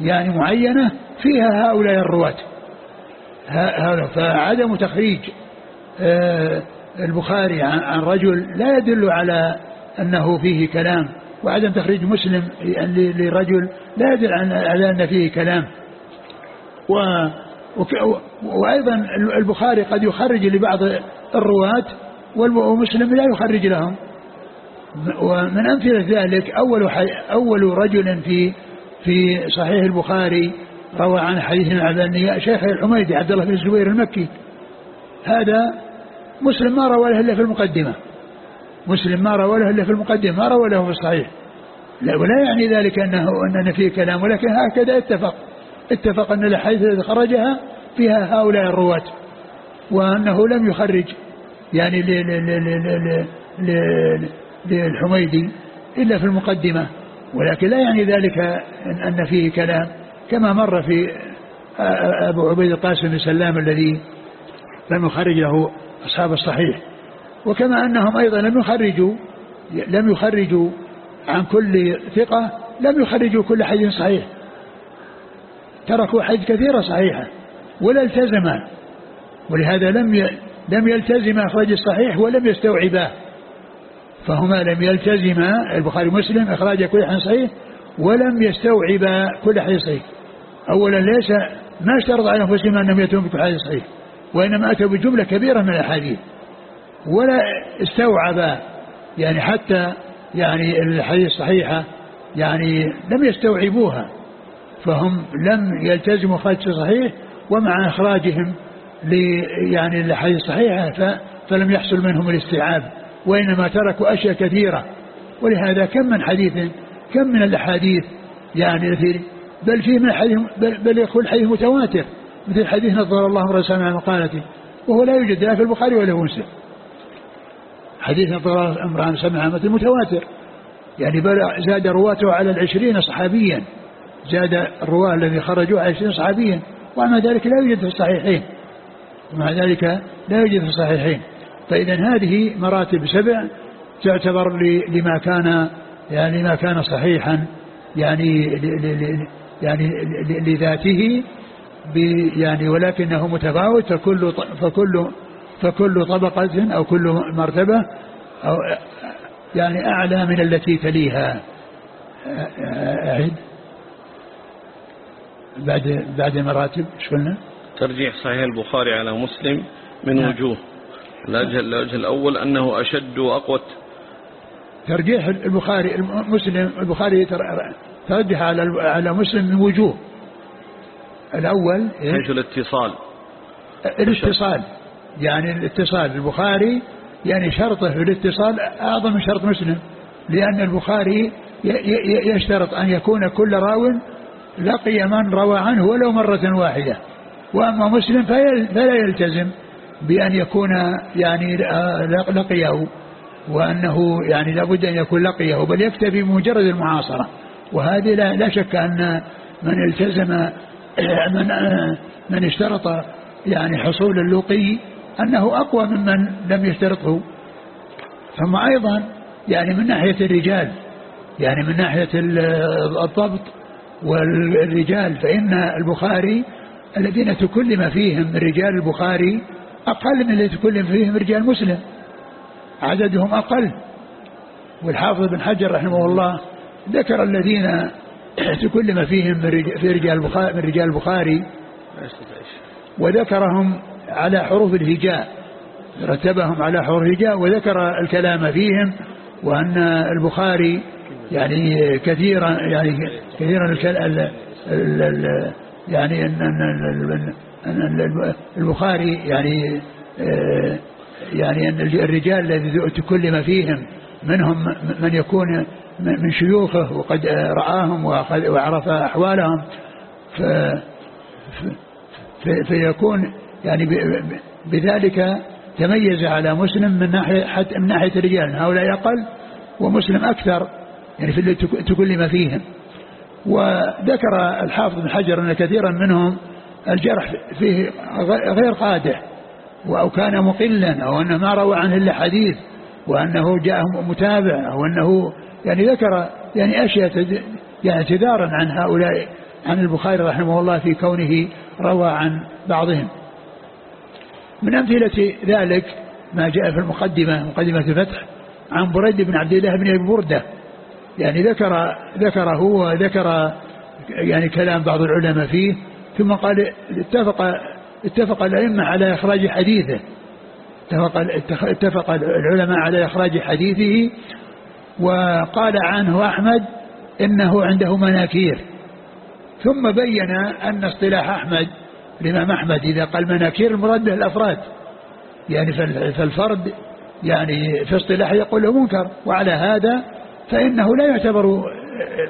يعني معينة فيها هؤلاء الرواة. فعدم تخريج آه، البخاري عن رجل لا يدل على أنه فيه كلام وعدم تخريج مسلم لرجل لا يدل على أن فيه كلام. و وأيضا البخاري قد يخرج لبعض الرواة ومسلم لا يخرج لهم. ومن أمثلة ذلك أول أول رجل في في صحيح البخاري روى عن حديث النياء شيخ الحميدي عبد الله بن الزبير المكي. هذا مسلم ما روى له إلا في المقدمة. مسلم ما روى له إلا في المقدمة ما روى له في الصحيح. لا ولا يعني ذلك أنه أن فيه كلام ولكن هكذا اتفق. اتفق أن الأحاديث التي خرجها فيها هؤلاء الرواة وأنه لم يخرج. يعني للحميدي إلا في المقدمة ولكن لا يعني ذلك أن فيه كلام كما مر في أبو عبيد القاسم بن سلام الذي لم يخرج له أصحاب الصحيح. وكما أنهم أيضا لم يخرجوا لم يخرجوا عن كل ثقة لم يخرجوا كل حديث صحيح. تركوا حديث كثيرة صحيحة ولا التزما ولهذا لم لم يلتزم إخراج الصحيح ولم يستوعباه. فهما لم يلتزما البخاري ومسلم إخراج كل حديث صحيح ولم يستوعبا كل حديث صحيح. أولا ليس ما اشترط على أنفسهم أنهم يأتون بكل حديث صحيح وإنما أتوا بجملة كبيرة من الأحاديث. ولا استوعبا يعني حتى يعني الحديث الصحيحة يعني لم يستوعبوها فهم لم يلتزموا إخراج صحيح ومع إخراجهم يعني الأحاديث الصحيحة فلم يحصل منهم الاستيعاب. وإنما تركوا أشياء كثيرة. ولهذا كم من حديث كم من الأحاديث يعني التي بل فيه من الحديث بل, بل يقول حديث متواتر مثل حديث نظر الله امرأ سمع مقالته وهو لا يوجد لا في البخاري ولا في مسلم. حديث نظر امرأ سمع مثل متواتر. يعني بل زاد رواته على العشرين صحابيا. زاد الرواة الذي خرجوا على العشرين صحابيا. ومع ذلك لا يوجد في الصحيحين. ومع ذلك لا يوجد في الصحيحين. فإذا هذه مراتب سبع تعتبر لما كان يعني ما كان صحيحا يعني يعني لذاته يعني ولكنه متفاوت فكل فكل فكل طبقة أو كل مرتبة أو يعني أعلى من التي تليها أعد بعد بعد المراتب إيش قلنا؟ ترجيح صحيح البخاري على مسلم من نعم. وجوه الوجه الوجه الأول أنه أشد وأقوى ترجيح البخاري مسلم البخاري ترجح على على مسلم من وجوه. الأول؟ حيث الاتصال. الاتصال. يعني الاتصال. البخاري يعني شرطه في الاتصال أعظم من شرط مسلم. لأن البخاري يشترط أن يكون كل راو لقي من روى عنه ولو مرة واحدة. وأما مسلم فلا يلتزم. بأن يكون يعني لقيه وأنه يعني لابد أن يكون لقيه بل يكتفي بمجرد المعاصرة. وهذه لا, لا شك أن من التزم من من اشترط يعني حصول اللقي أنه أقوى ممن لم يشترطه. ثم أيضا يعني من ناحية الرجال يعني من ناحية الضبط والرجال فإن البخاري الذين تكلم فيهم رجال البخاري أقل من الذي تكلم فيهم رجال مسلم عددهم أقل. والحافظ بن حجر رحمه الله ذكر الذين تكلم فيهم في رجال البخاري من رجال البخاري. وذكرهم على حروف الهجاء. رتبهم على حروف الهجاء وذكر الكلام فيهم وأن البخاري يعني كثيرا يعني كثيرا يعني أن البخاري يعني يعني أن الرجال الذي تكلم فيهم منهم من يكون من شيوخه وقد رآهم وعرف أحوالهم فيكون يعني بذلك تميز على مسلم من ناحية حتى من ناحية الرجال. هؤلاء أقل ومسلم أكثر يعني في اللي تكلم فيهم. وذكر الحافظ بن حجر أن كثيرا منهم الجرح فيه غير قادح أو كان مقلا أو أنه ما روى عنه إلا حديث وأنه جاء متابع أو أنه يعني ذكر يعني أشياء يعني اعتذارا عن هؤلاء عن البخاري رحمه الله في كونه روى عن بعضهم. من أمثلة ذلك ما جاء في المقدمة مقدمة الفتح عن بريد بن عبد الله بن أبي بردة. يعني ذكر ذكره وذكر يعني كلام بعض العلماء فيه ثم قال اتفق اتفق الأئمة على إخراج حديثه. اتفق, اتفق العلماء على إخراج حديثه وقال عنه أحمد إنه عنده مناكير. ثم بين أن اصطلاح أحمد الإمام أحمد إذا قال مناكير المراد به الأفراد. يعني فالفرد يعني في اصطلاح يقول له منكر وعلى هذا فإنه لا يعتبر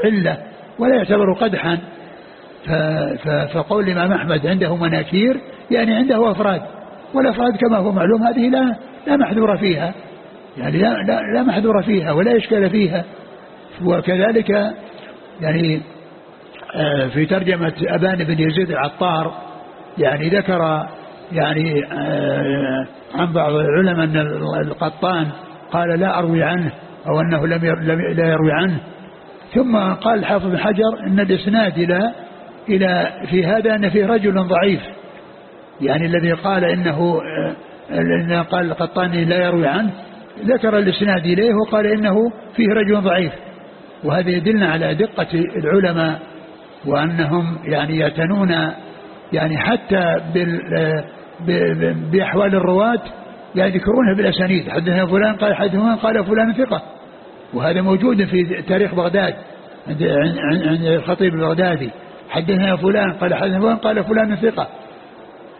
علة ولا يعتبر قدحا. فقول الإمام أحمد عنده مناكير يعني عنده أفراد والأفراد كما هو معلوم هذه لا لا محذور فيها يعني لا, لا, لا محذور فيها ولا إشكال فيها. وكذلك يعني آه، في ترجمة أبان بن يزيد العطار يعني ذكر يعني آه، عن بعض العلماء أن القطان قال لا أروي عنه أو أنه لم لا يروي عنه. ثم قال الحافظ بن حجر أن الإسناد إلى إلى في هذا أن فيه رجل ضعيف. يعني الذي قال إنه إن قال القطاني لا يروي عنه ذكر الإسناد إليه وقال إنه فيه رجل ضعيف. وهذا يدلنا على دقة العلماء وأنهم يعني يعتنون يعني حتى بأحوال الرواة يعني يذكرونها بالأسانيد. حدثنا فلان قال حدثنا قال فلان ثقة. وهذا موجود في تاريخ بغداد عند الخطيب البغدادي حدثنا فلان قال حدثنا فلان قال فلان ثقة.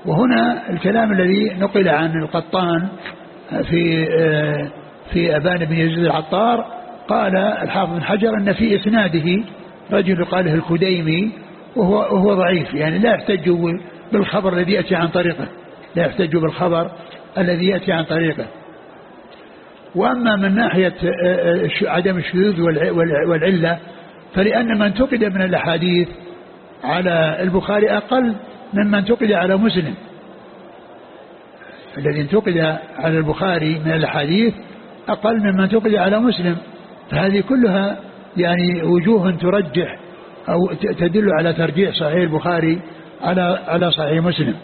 وهنا الكلام الذي نقل عن القطان في في أبان بن يزيد العطار قال الحافظ بن حجر أن في إسناده رجل قاله الكديمي وهو, وهو ضعيف يعني لا يحتج بالخبر الذي يأتي عن طريقه لا يحتج بالخبر الذي يأتي عن طريقه. وأما من ناحية عدم الشذوذ والعلة فلأن من انتقد من الأحاديث على البخاري أقل ممن انتقد على مسلم. الذي انتقد على البخاري من الأحاديث أقل ممن انتقد على مسلم. فهذه كلها يعني وجوه ترجح أو تدل على ترجيح صحيح البخاري على على صحيح مسلم.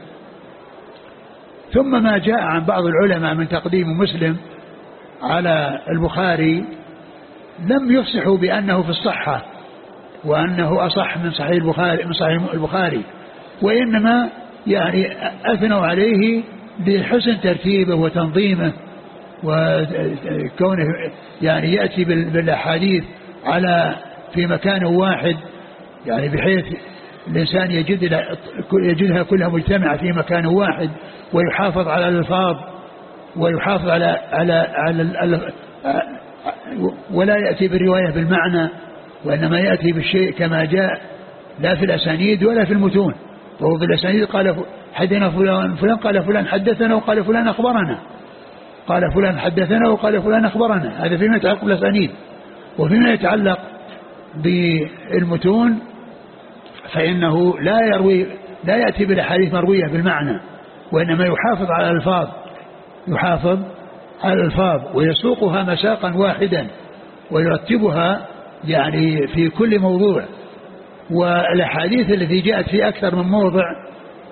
ثم ما جاء عن بعض العلماء من تقديم مسلم على البخاري لم يفصحوا بأنه في الصحة. وأنه أصح من صحيح البخاري من صحيح البخاري. وإنما يعني أثنوا عليه بحسن ترتيبه وتنظيمه وكونه يعني يأتي بالأحاديث على في مكان واحد. يعني بحيث الإنسان يجد يجدها كلها مجتمعة في مكان واحد ويحافظ على الألفاظ ويحافظ على على على ولا يأتي بالرواية بالمعنى. وإنما يأتي بالشيء كما جاء لا في الأسانيد ولا في المتون. وهو في الأسانيد قال حدثنا فلان فلان قال فلان حدثنا وقال فلان أخبرنا. قال فلان حدثنا وقال فلان أخبرنا. هذا فيما يتعلق بالأسانيد. وفيما يتعلق بالمتون فإنه لا يروي لا يأتي بالأحاديث مروية بالمعنى. وإنما يحافظ على الألفاظ يحافظ على الألفاظ ويسوقها مساقا واحدا ويرتبها يعني في كل موضوع والأحاديث التي جاءت في أكثر من موضع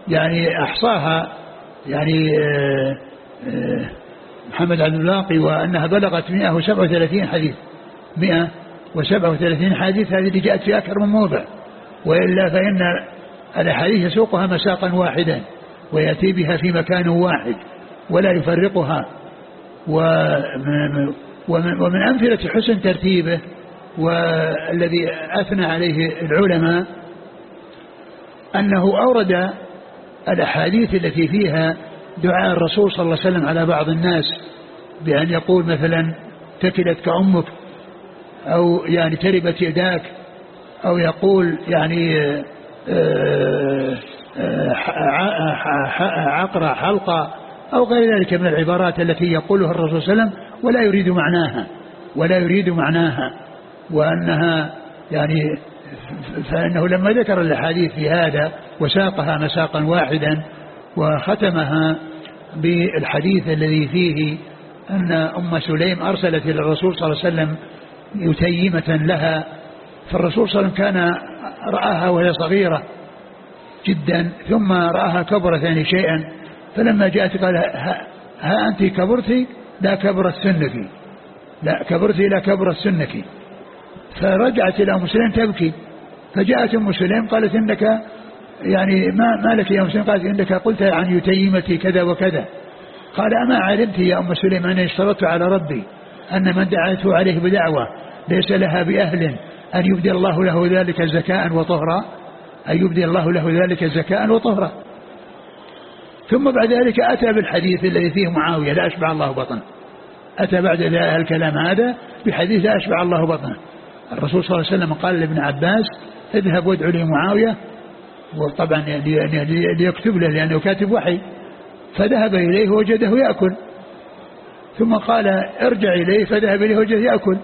يعني أحصاها يعني آه، آه، محمد عبد الباقي وأنها بلغت 137 حديث 137 حديث هذه اللي جاءت في أكثر من موضع وإلا فإن الأحاديث يسوقها مساقا واحدا ويأتي بها في مكان واحد ولا يفرقها ومن, ومن أمثلة حسن ترتيبه والذي أثنى عليه العلماء أنه أورد الأحاديث التي فيها دعاء الرسول صلى الله عليه وسلم على بعض الناس بأن يقول مثلا تكلتك أمك أو يعني تربت يداك أو يقول يعني عقرة حلقة أو غير ذلك من العبارات التي يقولها الرسول صلى الله عليه وسلم ولا يريد معناها ولا يريد معناها. وأنها يعني فإنه لما ذكر الأحاديث في هذا وساقها مساقا واحدا وختمها بالحديث الذي فيه أن أم سليم أرسلت إلى الرسول صلى الله عليه وسلم يتيمة لها فالرسول صلى الله عليه وسلم كان رآها وهي صغيرة جدا ثم رآها كبرت يعني شيئا فلما جاءت قال ها, ها أنت كبرتي لا كبرت سنك لا كبرتي لا كبرت سنك فرجعت إلى أم سليم تبكي. فجاءت أم سليم قالت إنك يعني ما, ما لك يا أم سليم قالت إنك قلت عن يتيمتي كذا وكذا. قال أما علمت يا أم سليم أني اشترطت على ربي أن من دعته عليه بدعوة ليس لها بأهل أن يبدي الله له ذلك زكاء وطهرا أن يبدي الله له ذلك زكاء وطهرا. ثم بعد ذلك أتى بالحديث الذي فيه معاوية لا أشبع الله بطنه أتى بعد الكلام هذا بحديث لا أشبع الله بطنه. الرسول صلى الله عليه وسلم قال لابن عباس اذهب وادعو لي معاوية وطبعا ليكتب له لأنه كاتب وحي. فذهب إليه وجده يأكل. ثم قال ارجع إليه. فذهب إليه وجده يأكل.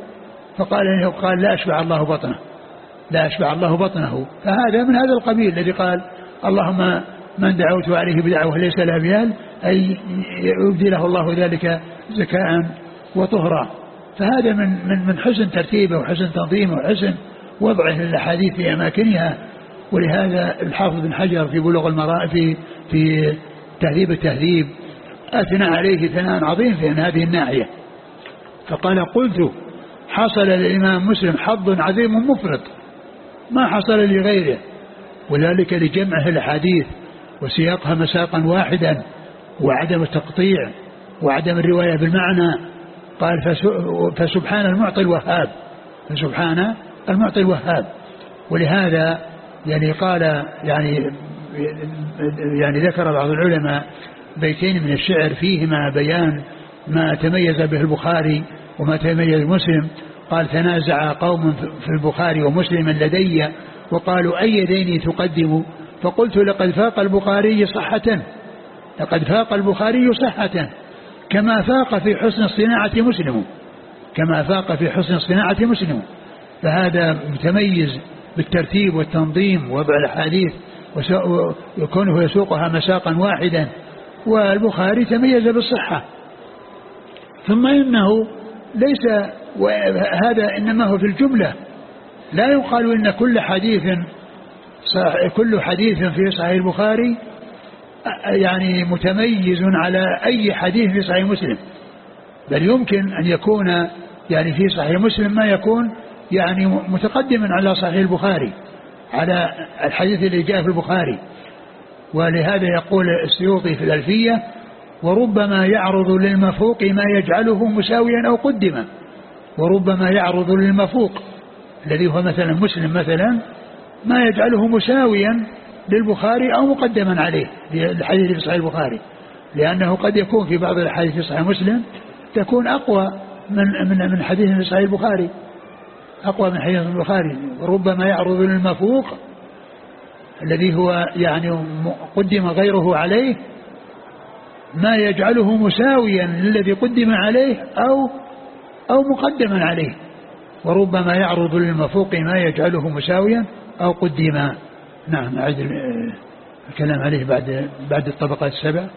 فقال قال لا أشبع الله بطنه. لا أشبع الله بطنه. فهذا من هذا القبيل الذي قال اللهم من دعوت عليه بدعوة ليس لها أي يبدي له الله ذلك زكاء وطهرا. فهذا من من من حسن ترتيبه وحسن تنظيمه وحسن وضعه للأحاديث في أماكنها. ولهذا الحافظ بن حجر في بلوغ المراء في في تهذيب التهذيب أثنى عليه ثناء عظيم في هذه الناحية. فقال قلت حصل للإمام مسلم حظ عظيم مفرط. ما حصل لغيره. وذلك لجمعه الأحاديث وسياقها مساقا واحدا وعدم التقطيع وعدم الرواية بالمعنى قال فسبحان المعطي الوهاب فسبحان المعطي الوهاب. ولهذا يعني قال يعني يعني ذكر بعض العلماء بيتين من الشعر فيهما بيان ما تميز به البخاري وما تميز مسلم. قال تنازع قوم في البخاري ومسلم لدي وقالوا أي دين تقدم؟ فقلت لقد فاق البخاري صحة لقد فاق البخاري صحة. كما فاق في حسن الصناعة مسلم. كما فاق في حسن الصناعة مسلم. فهذا متميز بالترتيب والتنظيم ووضع الأحاديث وكونه يسوقها مساقا واحدا. والبخاري تميز بالصحة. ثم إنه ليس وهذا إنما هو في الجملة. لا يقال إن كل حديث كل حديث في صحيح البخاري يعني متميز على أي حديث في صحيح مسلم. بل يمكن أن يكون يعني في صحيح مسلم ما يكون يعني متقدما على صحيح البخاري على الحديث اللي جاء في البخاري. ولهذا يقول السيوطي في الألفية وربما يعرض للمفوق ما يجعله مساويا أو قدما. وربما يعرض للمفوق الذي هو مثلا مسلم مثلا ما يجعله مساويا للبخاري أو مقدما عليه للحديث في صحيح البخاري. لأنه قد يكون في بعض الأحاديث في صحيح مسلم تكون أقوى من من من حديث في صحيح البخاري. أقوى من حديث البخاري. وربما يعرض للمفوق الذي هو يعني قدم غيره عليه ما يجعله مساويا للذي قدم عليه أو أو مقدما عليه. وربما يعرض للمفوق ما يجعله مساويا أو قدما نعم أعد الكلام عليه بعد بعد الطبقات السبع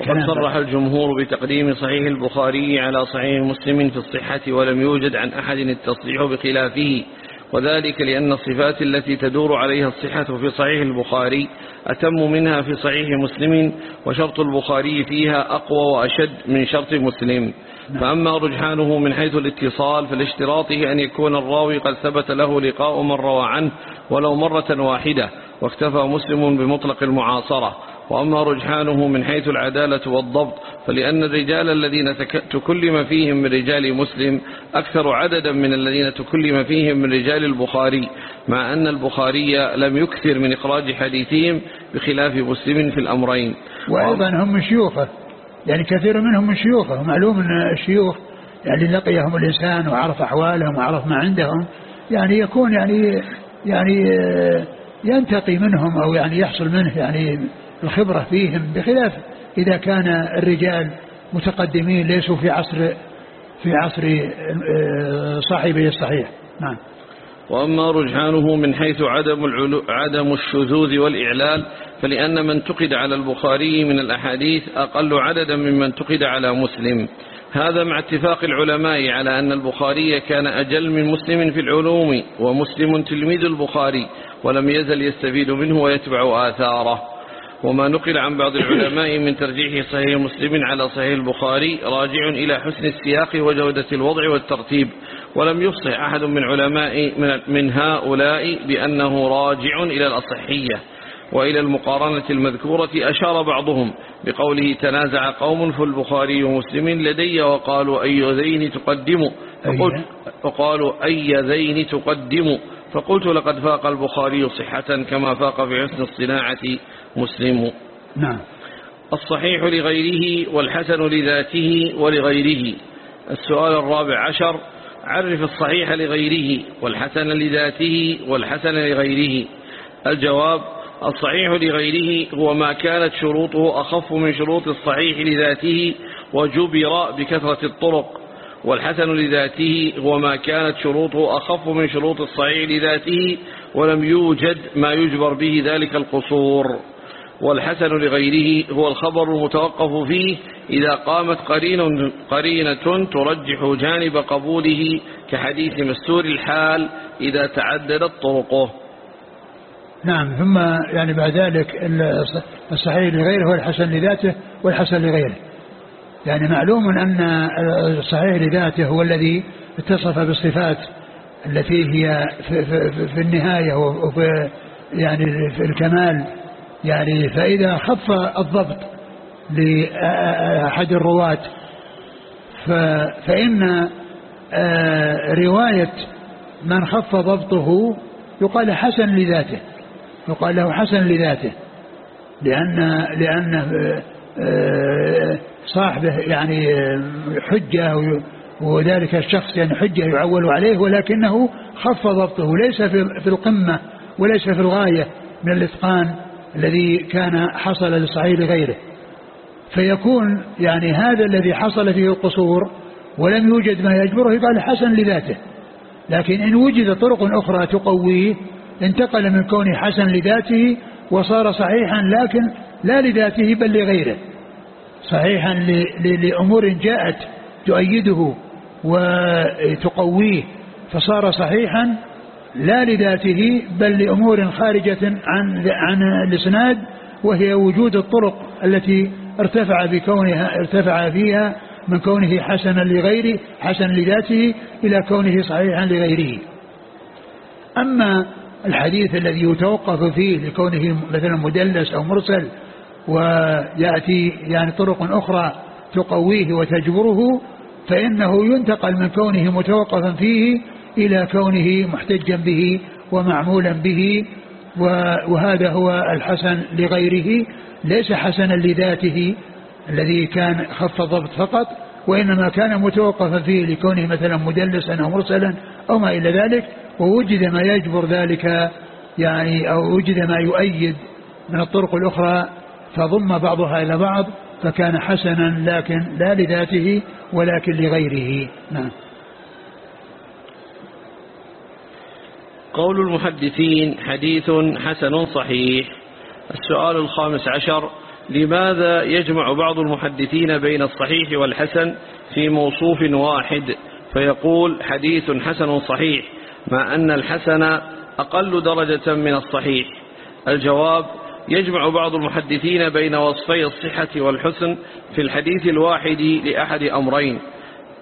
وقد صرح الجمهور بتقديم صحيح البخاري على صحيح مسلم في الصحة ولم يوجد عن أحد التصريح بخلافه وذلك لأن الصفات التي تدور عليها الصحة في صحيح البخاري أتم منها في صحيح مسلم وشرط البخاري فيها أقوى وأشد من شرط مسلم. فأما رجحانه من حيث الاتصال فلاشتراطه أن يكون الراوي قد ثبت له لقاء من روى عنه ولو مرة واحدة واكتفى مسلم بمطلق المعاصرة. وأما رجحانه من حيث العدالة والضبط فلأن الرجال الذين تكلم فيهم من رجال مسلم أكثر عددا من الذين تكلم فيهم من رجال البخاري مع أن البخاري لم يكثر من إخراج حديثهم بخلاف مسلم في الأمرين. وأيضا هم من شيوخه. يعني كثير منهم من شيوخه. ومعلوم أن الشيوخ يعني لقيهم الإنسان وعرف أحوالهم وعرف ما عندهم يعني يكون يعني يعني ينتقي منهم أو يعني يحصل منه يعني الخبرة فيهم بخلاف إذا كان الرجال متقدمين ليسوا في عصر في عصر آه، صاحبه الصحيح. نعم. وأما رجحانه من حيث عدم, عدم الشذوذ والإعلال فلأن من تقد على البخاري من الأحاديث أقل عددا ممن تقد على مسلم. هذا مع اتفاق العلماء على أن البخاري كان أجل من مسلم في العلوم ومسلم تلميذ البخاري ولم يزل يستفيد منه ويتبع آثاره. وما نقل عن بعض العلماء من ترجيح صحيح مسلم على صحيح البخاري راجع إلى حسن السياق وجودة الوضع والترتيب. ولم يفصح أحد من علماء من هؤلاء بأنه راجع إلى الأصحية وإلى المقارنة المذكورة أشار بعضهم بقوله تنازع قوم في البخاري ومسلم لدي وقالوا أي ذين تقدم؟ فقلت وقالوا أي ذين تقدم؟ فقلت لقد فاق البخاري صحة كما فاق في حسن الصناعة. مسلم. نعم. الصحيح لغيره والحسن لذاته ولغيره. السؤال الرابع عشر عرف الصحيح لغيره والحسن لذاته والحسن لغيره. الجواب الصحيح لغيره هو ما كانت شروطه أخف من شروط الصحيح لذاته وجبر بكثرة الطرق. والحسن لذاته هو ما كانت شروطه أخف من شروط الصحيح لذاته ولم يوجد ما يجبر به ذلك القصور. والحسن لغيره هو الخبر المتوقف فيه إذا قامت قرين قرينة ترجح جانب قبوله كحديث مستور الحال إذا تعددت طرقه. نعم ثم يعني بعد ذلك الصحيح لغيره هو الحسن لذاته والحسن لغيره. يعني معلوم أن الصحيح لذاته هو الذي اتصف بالصفات التي هي في, في, في النهاية وفي يعني في الكمال يعني فإذا خف الضبط لأحد الرواة فإن آه، رواية من خف ضبطه يقال حسن لذاته يقال له حسن لذاته لأن لأن آه، صاحبه يعني حجة وذلك الشخص يعني حجة يعول عليه ولكنه خف ضبطه ليس في القمة وليس في الغاية من الإتقان الذي كان حصل للصحيح لغيره فيكون يعني هذا الذي حصل فيه القصور ولم يوجد ما يجبره قال حسن لذاته. لكن إن وجد طرق أخرى تقويه انتقل من كونه حسن لذاته وصار صحيحا لكن لا لذاته بل لغيره. صحيحا لأمور جاءت تؤيده وتقويه فصار صحيحا لا لذاته بل لأمور خارجة عن عن الإسناد وهي وجود الطرق التي ارتفع بكونها ارتفع فيها من كونه حسنا لغيره حسنا لذاته إلى كونه صحيحا لغيره. أما الحديث الذي يتوقف فيه لكونه مثلا مدلس أو مرسل ويأتي يعني طرق أخرى تقويه وتجبره فإنه ينتقل من كونه متوقفا فيه إلى كونه محتجا به ومعمولا به وهذا هو الحسن لغيره ليس حسنا لذاته الذي كان خف ضبط فقط وإنما كان متوقفا فيه لكونه مثلا مدلسا أو مرسلا أو ما إلى ذلك ووجد ما يجبر ذلك يعني أو وجد ما يؤيد من الطرق الأخرى فضم بعضها إلى بعض فكان حسنا لكن لا لذاته ولكن لغيره. نعم. قول المحدثين حديث حسن صحيح. السؤال الخامس عشر لماذا يجمع بعض المحدثين بين الصحيح والحسن في موصوف واحد؟ فيقول حديث حسن صحيح مع أن الحسن أقل درجة من الصحيح. الجواب يجمع بعض المحدثين بين وصفي الصحة والحسن في الحديث الواحد لأحد أمرين.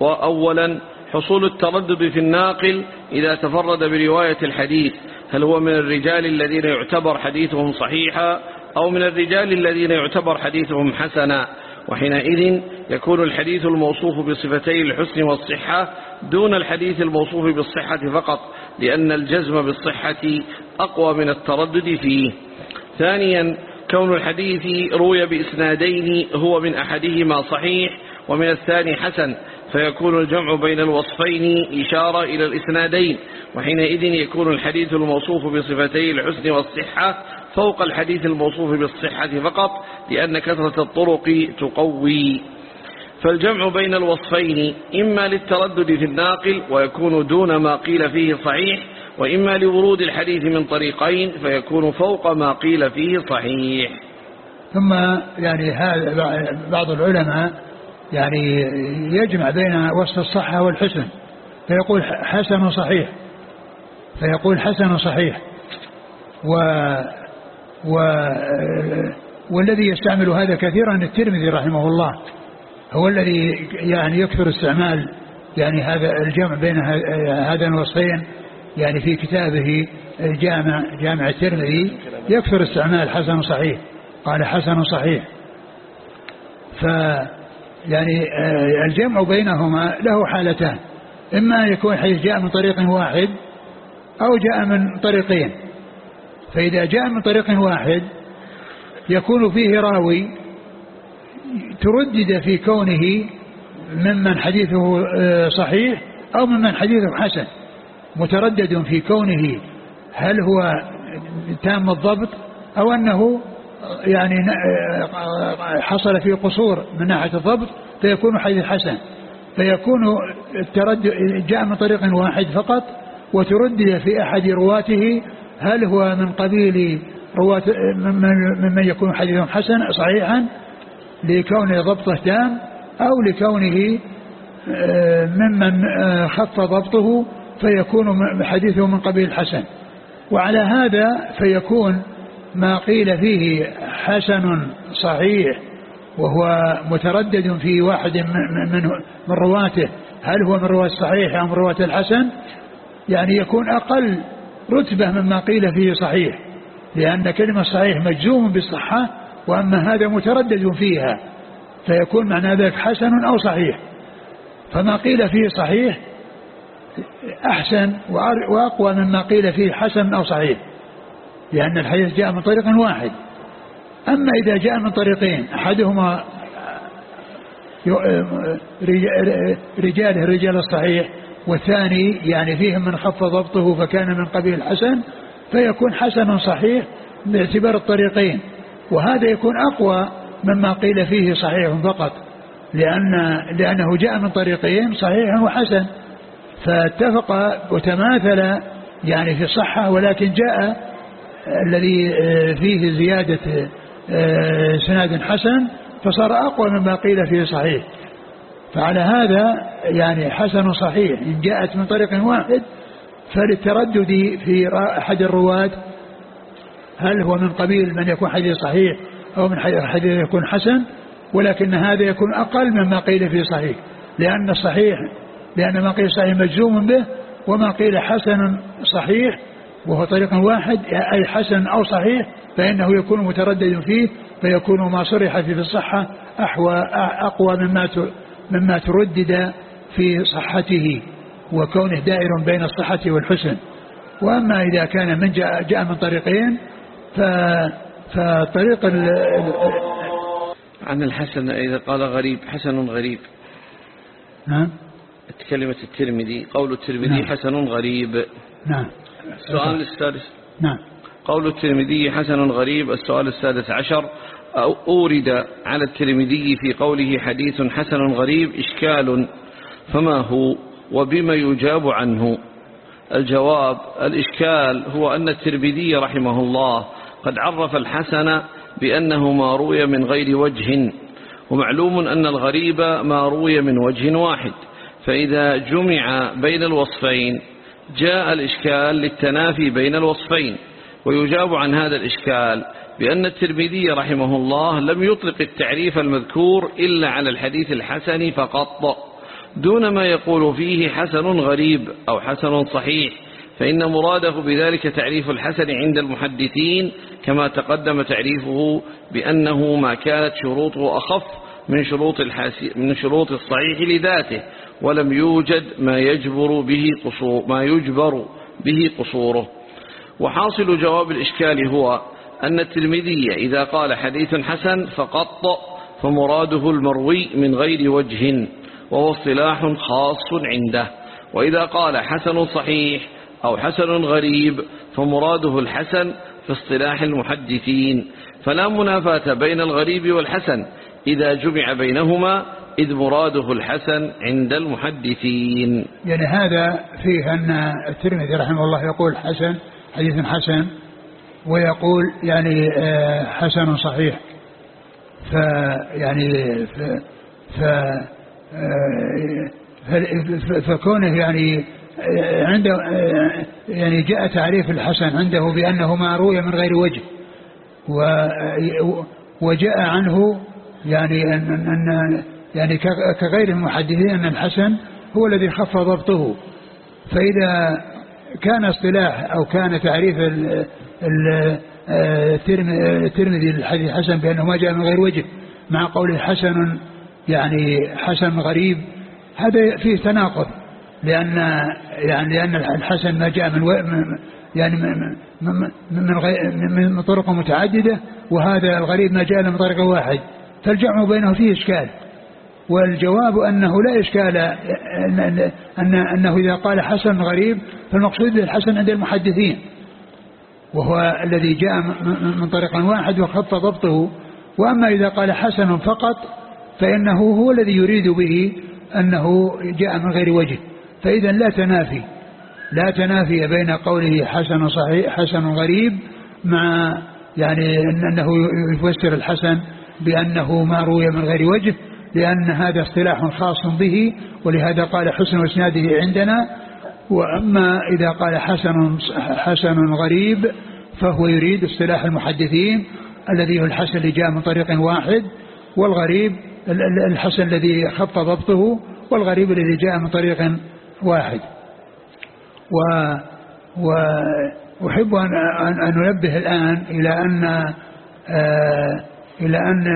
وأولا حصول التردد في الناقل إذا تفرد برواية الحديث. هل هو من الرجال الذين يعتبر حديثهم صحيحا أو من الرجال الذين يعتبر حديثهم حسنا؟ وحينئذ يكون الحديث الموصوف بصفتي الحسن والصحة دون الحديث الموصوف بالصحة فقط لأن الجزم بالصحة أقوى من التردد فيه. ثانيا كون الحديث روي بإسنادين هو من أحدهما صحيح ومن الثاني حسن فيكون الجمع بين الوصفين إشارة إلى الإسنادين وحينئذ يكون الحديث الموصوف بصفتي الحسن والصحة فوق الحديث الموصوف بالصحة فقط لأن كثرة الطرق تقوي. فالجمع بين الوصفين إما للتردد في الناقل ويكون دون ما قيل فيه صحيح وإما لورود الحديث من طريقين فيكون فوق ما قيل فيه صحيح. ثم يعني بعض العلماء يعني يجمع بين وصف الصحة والحسن فيقول حسن صحيح فيقول حسن صحيح. و و والذي يستعمل هذا كثيرا الترمذي رحمه الله هو الذي يعني يكثر استعمال يعني هذا الجمع بين هذا الوصفين. يعني في كتابه الجامع جامع الترمذي يكثر استعمال حسن صحيح قال حسن صحيح. ف يعني آه، الجمع بينهما له حالتان. إما أن يكون حديث جاء من طريق واحد أو جاء من طريقين. فإذا جاء من طريق واحد يكون فيه راوي تردد في كونه ممن حديثه آه، صحيح أو ممن حديثه حسن متردد في كونه هل هو تام الضبط أو أنه يعني حصل فيه قصور من ناحية الضبط فيكون حديث حسن. فيكون التردد جاء من طريق واحد فقط وتردد في أحد رواته هل هو من قبيل رواة ممن يكون حديث حسن صحيحا لكون ضبطه تام أو لكونه آه، ممن آه، خف ضبطه فيكون حديثه من قبيل الحسن وعلى هذا فيكون ما قيل فيه حسن صحيح وهو متردد في واحد من, من, من رواته. هل هو من رواة الصحيح أو من رواة الحسن؟ يعني يكون أقل رتبة مما قيل فيه صحيح لأن كلمة صحيح مجزوم بالصحة وأما هذا متردد فيها فيكون معنى ذلك حسن أو صحيح. فما قيل فيه صحيح أحسن وأقوى مما قيل فيه حسن أو صحيح. لأن الحديث جاء من طريق واحد. أما إذا جاء من طريقين أحدهما رجاله رجال الصحيح والثاني يعني فيهم من خف ضبطه فكان من قبيل الحسن فيكون حسن صحيح باعتبار الطريقين. وهذا يكون أقوى مما قيل فيه صحيح فقط لأن لأنه جاء من طريقين صحيح وحسن. فاتفق وتماثل يعني في الصحة ولكن جاء الذي آه، فيه زيادة آه، سناد حسن فصار أقوى مما قيل فيه صحيح. فعلى هذا يعني حسن صحيح. إن جاءت من طريق واحد فللتردد في أحد الرواة هل هو من قبيل من يكون حديث صحيح أو من حديث يكون حسن؟ ولكن هذا يكون أقل مما قيل في صحيح. لأن الصحيح لأن ما قيل صحيح مجزوم به وما قيل حسن صحيح وهو طريق واحد أي حسن أو صحيح فإنه يكون متردد فيه فيكون ما صرح فيه في الصحة أحوى أقوى مما مما تردد في صحته وكونه دائر بين الصحة والحسن. وأما إذا كان من جاء, جاء من طريقين ف فطريق ال عن الحسن إذا قال غريب حسن غريب. نعم. كلمة الترمذي قول الترمذي نعم. حسن غريب. نعم. السؤال السادس. نعم. قول الترمذي حسن غريب السؤال السادس عشر. أو أورد على الترمذي في قوله حديث حسن غريب إشكال فما هو وبما يجاب عنه؟ الجواب الإشكال هو أن الترمذي رحمه الله قد عرف الحسن بأنه ما روي من غير وجه ومعلوم أن الغريب ما روي من وجه واحد. فإذا جمع بين الوصفين جاء الإشكال للتنافي بين الوصفين ويجاب عن هذا الإشكال بأن الترمذي رحمه الله لم يطلق التعريف المذكور إلا على الحديث الحسن فقط. دون ما يقول فيه حسن غريب أو حسن صحيح فإن مراده بذلك تعريف الحسن عند المحدثين كما تقدم تعريفه بأنه ما كانت شروطه أخف من شروط, من شروط الصحيح لذاته. ولم يوجد ما يجبر به قصور ما يجبر به قصوره. وحاصل جواب الإشكال هو أن الترمذي إذا قال حديث حسن فقط فمراده المروي من غير وجه وهو اصطلاح خاص عنده. وإذا قال حسن صحيح أو حسن غريب فمراده الحسن في اصطلاح المحدثين. فلا منافاة بين الغريب والحسن إذا جمع بينهما إذ مراده الحسن عند المحدثين. يعني هذا فيه أن الترمذي رحمه الله يقول حسن حديث حسن ويقول يعني آه، حسن صحيح. فيعني ف, ف آه، فكونه يعني آه، عنده يعني جاء تعريف الحسن عنده بأنه ما روي من غير وجه. وجاء عنه يعني أن, أن يعني كغير المحدثين أن الحسن هو الذي خف ضبطه. فإذا كان اصطلاح أو كان تعريف الترمذي للحديث الحسن بأنه ما جاء من غير وجه مع قوله حسن يعني حسن غريب هذا فيه تناقض لأن يعني لأن الحسن ما جاء من يعني من من من طرق متعددة وهذا الغريب ما جاء من طريق واحد. فالجمع بينه فيه إشكال. والجواب أنه لا إشكال أن أن أنه إذا قال حسن غريب فالمقصود بالحسن عند المحدثين وهو الذي جاء من طريق واحد وخف ضبطه وأما إذا قال حسن فقط فإنه هو الذي يريد به أنه جاء من غير وجه. فإذا لا تنافي لا تنافي بين قوله حسن صحيح حسن غريب مع يعني أنه يفسر الحسن بأنه ما روي من غير وجه لأن هذا اصطلاح خاص به ولهذا قال حسن إسناده عندنا. وأما إذا قال حسن حسن غريب فهو يريد اصطلاح المحدثين الذي هو الحسن اللي جاء من طريق واحد والغريب الحسن الذي خط ضبطه والغريب الذي جاء من طريق واحد. و وأحب أن, أن ننبه الآن إلى أن آه إلى أن,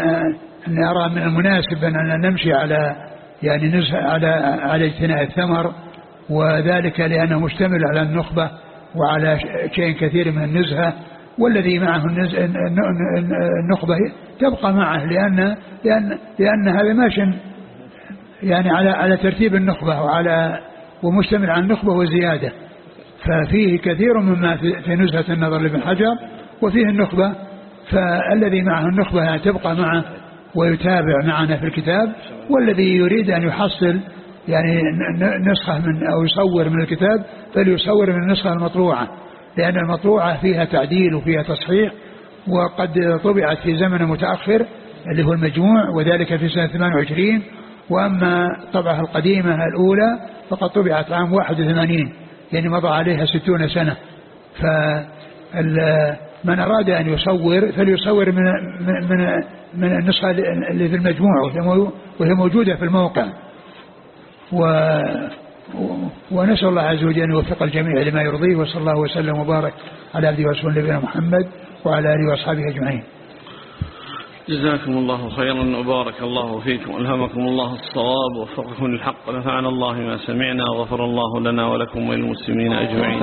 أن, أن أرى من المناسب أن نمشي على يعني على على اجتناء الثمر وذلك لأنه مشتمل على النخبة وعلى شيء كثير من النزهة والذي معه النخبة تبقى معه لأن لأن لأن هذا ماشي يعني على على ترتيب النخبة وعلى ومشتمل على النخبة وزيادة. ففيه كثير مما في نزهة النظر لابن حجر وفيه النخبة فالذي معه النخبة تبقى معه ويتابع معنا في الكتاب والذي يريد أن يحصل يعني نسخة من أو يصور من الكتاب فليصور من النسخة المطبوعة لأن المطبوعة فيها تعديل وفيها تصحيح وقد طبعت في زمن متأخر اللي هو المجموع وذلك في سنة 28 وأما طبعة القديمة الأولى فقد طبعت عام 81 يعني مضى عليها 60 سنة. فمن أراد أن يصور فليصور من من من النسخة اللي في المجموع وهي موجودة في الموقع. و ونسأل الله عز وجل أن يوفق الجميع لما يرضيه وصلى الله وسلم وبارك على عبده ورسوله نبينا محمد وعلى آله وأصحابه أجمعين. جزاكم الله خيرا وبارك الله فيكم ألهمكم الله الصواب ووفقكم للحق نفعنا الله ما سمعنا وغفر الله لنا ولكم وللمسلمين أجمعين.